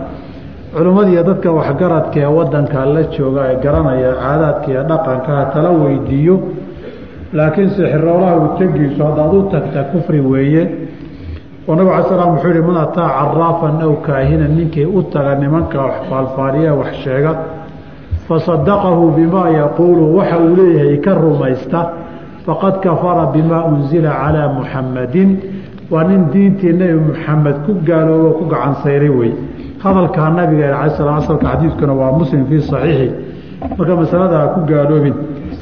Culimmadiiyo dadka waxgaradka ee wadanka la jooga ee garanaya caadaadka iyo dhaqanka ha tala weydiiyo. Laakiin sixiroolaha u tegiiso haddaad u tagta kufri weeye. Oo nabig ala slam wuxuu yihi man ataa caraafan aw kaahinan ninkii u taga nimanka faalfaaliya wax sheega fasadaqahu bimaa yaquulu. Waxa uu leeyahay ka rumaysta faqad kafara bimaa unzila calaa muxamadin waa nin diintii nebi muxamed ku gaaloobo ku gacan sayray wey. Hadalkaa nabiga ala slam asalka xadiidkuna waa muslim fii saxiixi. Marka masalada ha ku gaaloobin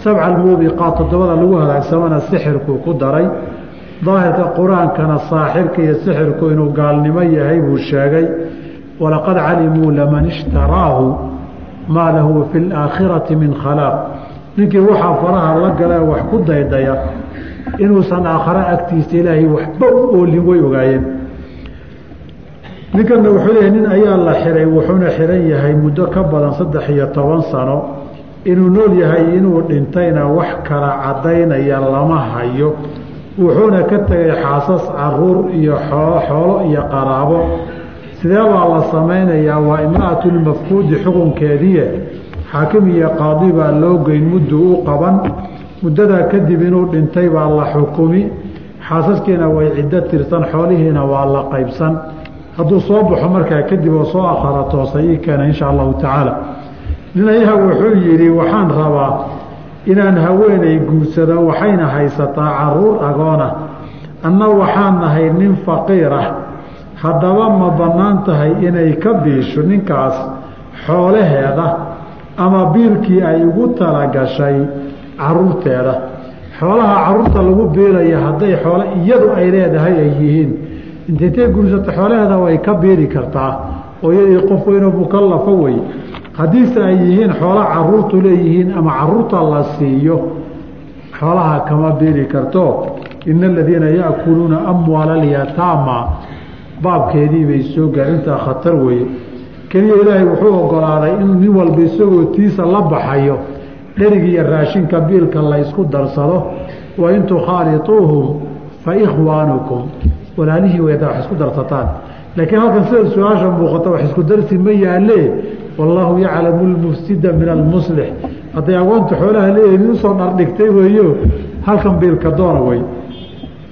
sabca almuubiqaat toddobada lagu halaagsamana sixirkuu ku daray. Daahirka qur'aankana saaxirka iyo sixirku inuu gaalnimo yahay buu sheegay. Walaqad calimuu laman ishtaraahu maa lahu fi laakhirati min khalaaq ninkii waxaa faraha la gala wax ku daydaya inuusan aakhare agtiisa ilaahay waxba u oolin way ogaayeen. Ninkanna wuxuu leeyahay nin ayaa la xiray wuxuuna xiran yahay muddo ka badan saddex iyo toban sano inuu nool yahay inuu dhintayna wax kala caddaynaya lama hayo. Wuxuuna ka tegay xaasas carruur iyo xoolo iyo qaraabo. Sidee baa la samaynayaa? Waa imra'atulmafquudi xukunkeediie xaakim iyo qaadi baa loo geyn mudduu u qaban. Muddadaa kadib inuu dhintay baa la xukumi. Xaasaskiina way ciddo tirsan xoolihiina waa la qaybsan. Hadduu soo baxo markaa kadib oo soo akhara toosay ii keena insha allahu tacaala. Ninayaha wuxuu yidhi waxaan rabaa inaan haweenay guursado waxayna haysataa carruur agoona. Anna waxaan nahay nin faqiir ah. Haddaba ma bannaan tahay inay ka biisho ninkaas xoolaheeda ama biilkii ay ugu talagashay caruurteeda. Xoolaha carruurta lagu biilaya hadday xoole iyadu ay leedahay ay yihiin. Intaytay guursato xoolaheeda way ka biili kartaa? Oo iyadii qof weynoo mukallafo wey. Haddiise ay yihiin xoolo caruurtu leeyihiin ama carruurta la siiyo xoolaha kama biili karto. Ina aladiina yaakuluuna amwaala alyataama baabkeedii bay soo gaarintaa khatar weeye keliya ilaahay wuxuu ogolaaday in nin walba isagoo tiisa la baxayo dherig iyo raashinka biilka la ysku darsado wa in tukhaaliuuhum fa ikhwaanukum. Walaalihii weyda wax isku darsataan. Laakiin halkan sida su'aasha muuqata wax isku darsi ma yaalee wallaahu yaclamu lmufsida min almuslix hadday agoonta xoolaha leeyihiin u soo dhardhigtay weeyo halkan biilka doona wey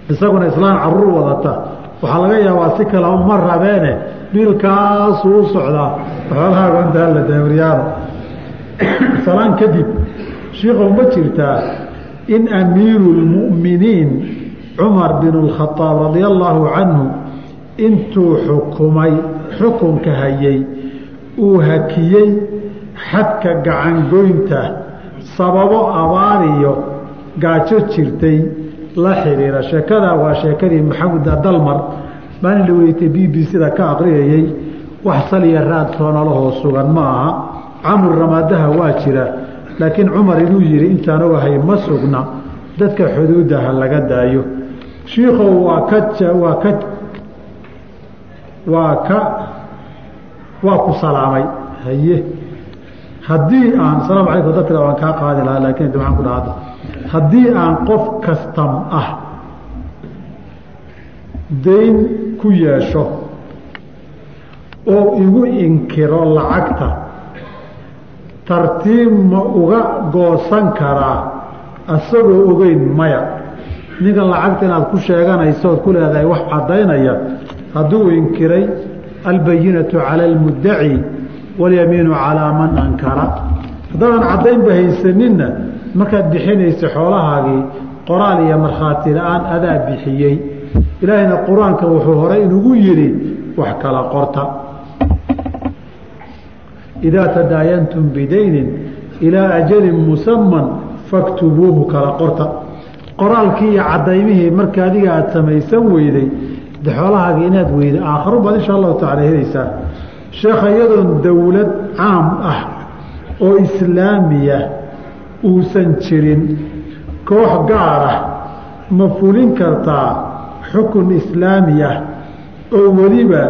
isaguna islaan carruur wadata. Waxaa laga yaabaa si kale uma rabeene biilkaasuu u socdaa xoolaha agoonta hala daawriyaano salaan kadib shiikow ma jirtaa in amiiru lmu'miniin cumar bin اlkhadaab radia allaahu canhu intuu xukumay xukunka hayay uu hakiyey xadka gacangoynta sababo abaariyo gaajo jirtay la xidhiira sheekadaa waa sheekadii maxamuda dalmar maalin la weydtay b b c-da ka aqriyayey wax saliya lahoo sugan ma aha camru ramaadaha waa jira laakiin cumar inuu yihi intaan ogahay ma sugna. Dadka xuduudaha laga daayo. Shiikow waa ka waa ka waa ka waa ku salaamay. Haye. Haddii aan asalaamu calaykum dadka waan kaa qaadi lahaa laakiin maxaan ku dhahada haddii aan qof kastam ah dayn ku yeesho oo igu inkiro lacagta. Tartiib ma uga goosan karaa asagoo ogeyn maya. Ninkan lacagta inaad ku sheeganayso ood ku leedahay wax caddaynaya hadduu inkiray albayinatu cala almuddaci walyamiinu calaa man ankara. Haddaadan caddaynba haysaninna markaad bixinaysa xoolahaagii qoraal iyo markhaati la'aan adaa bixiyey ilaahayna qur'aanka wuxuu horay inugu yidhi wax kala qorta. Idaa tadaayantum bidaynin ilaa ajalin musaman faktubuuhu kala qorta. Qoraalkii iyo cadaymihii marka adiga aada samaysan weyday de xoolahaagii inaad weyday aakharu baad insha allahu tacala helaysaa. Sheekha iyadoon dowlad caam ah oo islaamiya uusan jirin koox gaar ah ma fulin kartaa xukun islaami oo weliba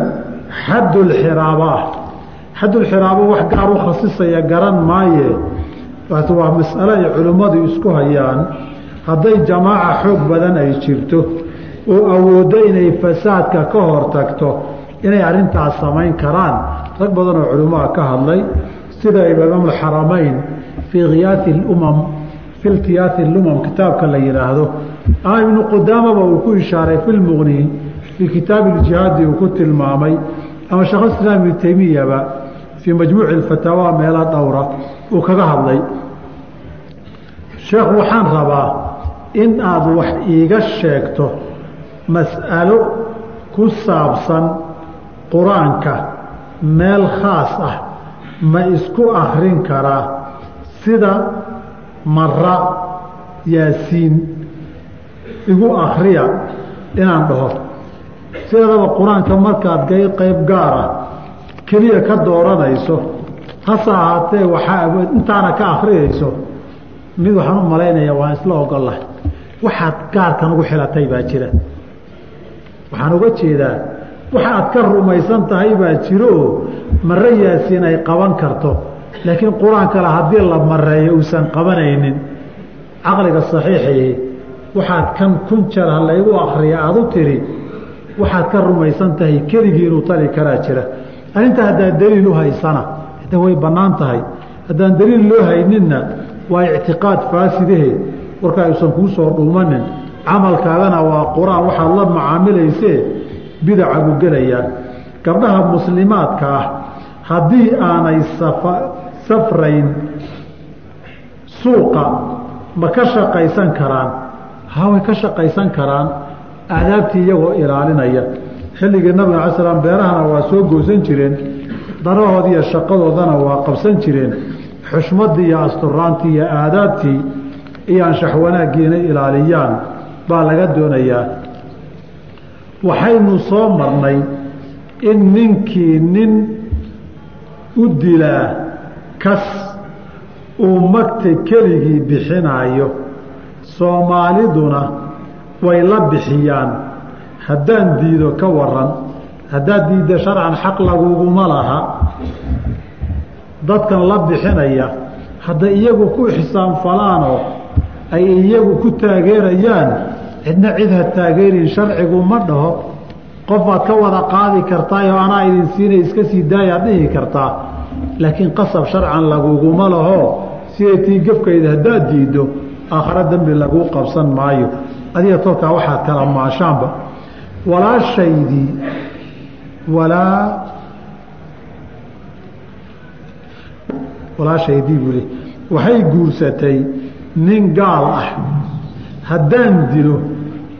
xaddulxiraabo ah wax gaar u khasisaya garan maaye. Waa mas'alo ay culimmadu isku hayaan. Hadday jamaaca xoog badan ay jirto oo awooddo inay fasaadka ka hor tagto inay arrintaas samayn karaan. Rag badan oo culimmaha ka hadlay sida imaam alxaramayn fii khiyaati lumam fi iltiyaati lumam kitaabka la yidhaahdo ama ibnu qudaamaba uu ku ishaaray fi lmuqni fii kitaabi iljihaadi uu ku tilmaamay ama sheekhulislaam ibnu teymiyaba fii majmuuci alfataawa meelo dhowra uu kaga hadlay. Sheekh waxaan rabaa in aad wax iiga sheegto mas'alo ku saabsan qur'aanka meel khaas ah ma isku akrin karaa sida mara yaasiin igu akriya inaan dhaho. Sideedaba qur'aanka markaad gay qayb gaara keliya ka dooranayso hase ahaatee waxaa intaana ka akriyayso mid waxaan u malaynaya waan isla ogollahay waxaad gaarkan ugu xilatay baa jira. Waxaan uga jeedaa waxa aad ka rumaysan tahay baa jiro mare yaasiin ay qaban karto. Laakiin qur'aan kale haddii la mareeyo uusan qabanaynin caqliga saxiixii waxaad kan kun jar ha laygu akriya aada u tiri waxaad ka rumaysan tahay keligii inuu tali karaa jira. Arrinta haddaad daliil u haysana de way bannaan tahay. Haddaan daliil loo hayninna waa ictiqaad faasidahe warkaa ayuusan kuu soo dhuumanin camalkaagana waa qur'aan waxaad la macaamilaysee bidaca buu gelayaa gabdhaha muslimaadka ah haddii aanay safrayn suuqa ma ka shaqaysan karaan way ka shaqaysan karaan aadaabtii iyagoo ilaalinaya. Xilligii nabiga ala slam beerahana waa soo goosan jireen. Danahoodi iyo shaqadoodana waa qabsan jireen. Xushmaddii iyo asturaantii iyo aadaabtii iyo anshax wanaaggii inay ilaaliyaan baa laga doonayaa. Waxaynu soo marnay in ninkii nin u dilaa kas uu magta keligii bixinaayo soomaaliduna way la bixiyaan. Haddaan diido ka waran haddaad diiddo sharcan xaq laguguma laha dadkan la bixinaya hadday iyagu ku ixsaanfalaanoo ay iyagu ku taageerayaan cidna cid ha taageerin sharcigu ma dhaho qof baad ka wada qaadi kartaayoo anaa idin siinay iska sii daayaad dhihi kartaa. Laakiin qasab sharcan laguguma laho siday tii gefkayda haddaad diiddo aakhare dembi laguu qabsan maayo. Adiga tolkaa waxaad kala maashaanba walaashaydii walaa walaashaydii buuli waxay guursatay nin gaal ah. Haddaan dilo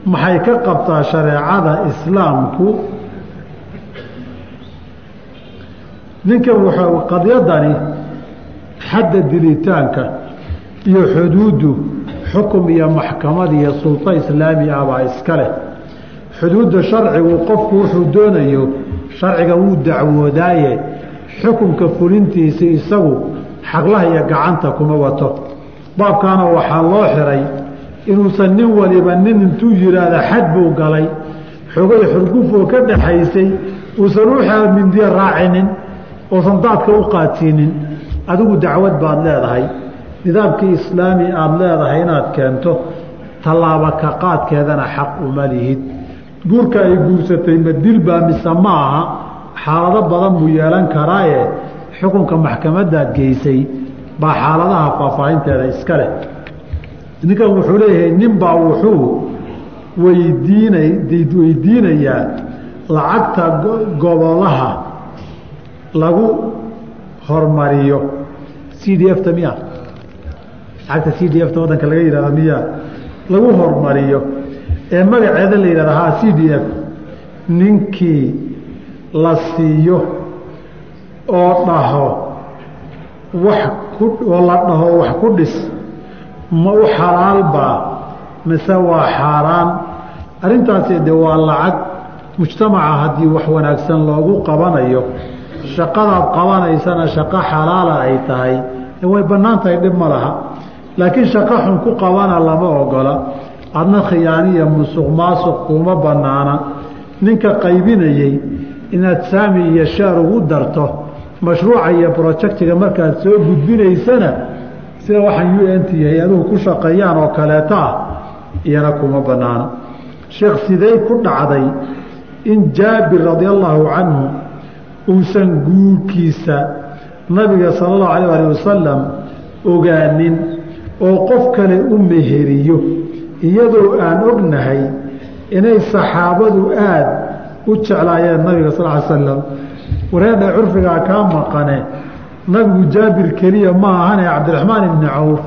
maxay ka qabtaa shareecada islaamku? Ninkan wuxuu qadyadani xadda dilitaanka iyo xuduuddu xukum iyo maxkamad iyo sulto islaami ah baa iska leh. Xuduudda sharcigu qofku wuxuu doonayo sharciga wuu dacwoodaaye. Xukunka fulintiisa isagu xaglaha iyo gacanta kuma wato. Baabkaana waxaa loo xiray inuusan nin waliba nin intuu yidhaahda xad buu galay. Xogay xurgufoo ka dhaxaysay uusan u mindiya raacinin oosan daadka u qaadsiinin. Adigu dacwad baad leedahay nidaamkii islaami aada leedahay inaad keento tallaaba ka qaadkeedana xaq uma lihid. Guurka ay guursatay ma dilbaa mise ma aha? Xaalado badan buu yeelan karaaye. Xukunka maxkamadaad geysay baa xaaladaha faahfaahinteeda iska leh. Ninkan wuxuu leeyahay ninbaa wuxuu weydiina weydiinayaa lacagta gobolaha lagu hormariyo. C d f ta miya lacagta c d f ta waddanka laga yihahda miya lagu hormariyo ee magaceeda la yihahda ha c d f ninkii la siiyo oo dhaho wax ku oo la dhaho wax ku dhis ma u xalaalbaa mise waa xaaraan? Arrintaasi de waa lacag mujtamaca haddii wax wanaagsan loogu qabanayo. Shaqadaad qabanaysana shaqo xalaala ay tahay. Way bannaan tahay dhib ma laha laakiin shaqo xun ku qabana lama ogola. Adna khiyaaniya musuq maasuq kuma bannaana. Ninka qaybinayey inaad saami iyo shaar ugu darto mashruuca iyo brojectiga markaad soo gudbinaysana sida waxaan u n t hay'aduhu ku shaqeeyaan oo kaleeto ah iyana kuma bannaana. Sheekh sidey ku dhacday in jaabir radi allaahu canhu uusan guurkiisa nabiga sala allahu alayh ali wasalam ogaanin oo qof kale u meheriyo iyadoo aan ognahay inay saxaabadu aada u jeclaayeen nabiga sal ly slam wareedha curfigaa kaa maqane nabigu jaabir keliya ma ahane cabdiraxmaan ibni cawf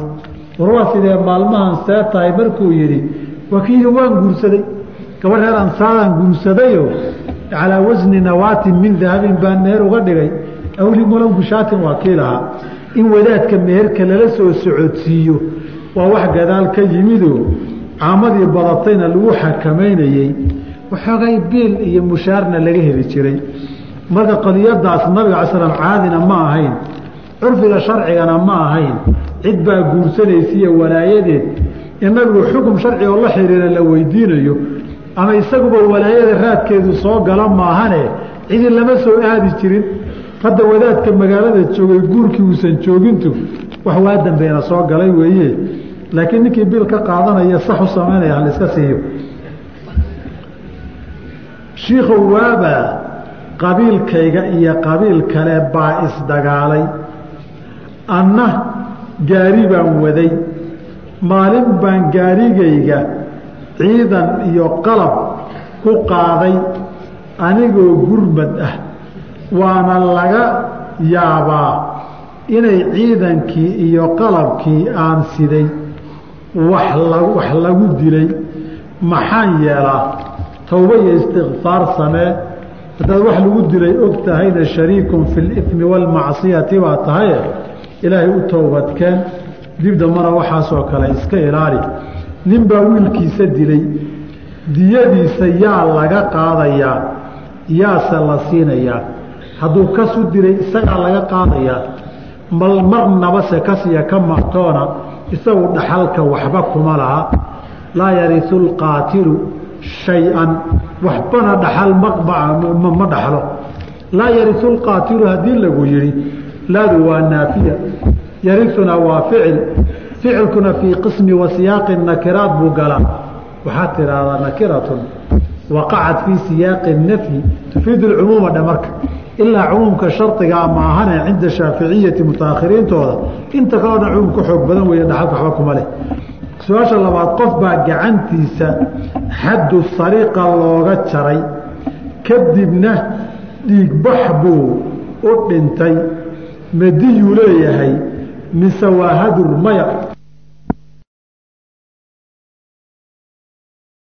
warwaa sidee maalmahan see tahay markuu yidhi waa kiihi waan guursaday gabadh reer ansaadaan guursadayo calaa wasni nawaatin min dahabin baan meher uga dhigay awli mulan gushaatin waa kii lahaa in wadaadka meherka lala soo socodsiiyo waa wax gadaal ka yimido caamadii badatayna lagu xakamaynayey waxoogay biil iyo mushaarna laga heli jiray. Marka qadiyadaas nabiga ala slam caadina ma ahayn curfiga sharcigana ma ahayn. Cid baa guursanaysiiyo walaayadeed in nabigu xukum sharci oo la xiriira la weydiinayo ama isaguba walaayada raadkeedu soo gala maahane cidi lama soo aadi jirin hadda wadaadka magaalada joogay guurkii uusan joogintu wax waa dambeena soo galay weeye. Laakiin ninkii bil ka qaadanaya sax u samaynaya hal iska siiyo. Shiikhow waabaa qabiilkayga iyo qabiil kale baa isdagaalay anna gaari baan waday. Maalin baan gaarigayga ciidan iyo qalab ku qaaday. Anigoo gurmad ah waana laga yaabaa inay ciidankii iyo qalabkii aan siday wax lagu dilay. Maxaan yeelaa towba iyo istikfaar samee haddaad wax lagu dilay og tahayna shariikun fi limi waalmacsiyati baa tahaye ilaahay u towbadkeen dib dambana waxaasoo kale iska ilaali. Nin baa wiilkiisa dilay. Diyadiisa yaa laga qaadayaa yaase la siinayaa hadduu kasu dilay isagaa laga qaadayaa. Marnaba se kasiya ka martoona isagu dhaxalka waxba kuma laha. Laa yarisu lqaatilu shay-an. Waxbana dhaxal ma dhaxlo. Laa yarisu lqaatilu haddii lagu yidhi laadu waa naafiya. Yarisuna waa ficil. Ficilkuna fii qismi wa siyaaqi nakiraat buu galaa. Waxaad tidhaahdaa nakiratun. Waqacat fii siyaaqi nafyi. Tufiidu lcumuuma dhe marka ilaa cumuumka shardigaa maahane cinda shaaficiyati mutaakhiriintooda. Inta kaloo dhan cumuum ka xoog badan weeye dhaxalka waxba kuma leh. Su'aasha labaad qof baa gacantiisa xaddu sariqa looga jaray kadibna dhiigbax buu u dhintay. Madiyuu leeyahay mise waa hadur maya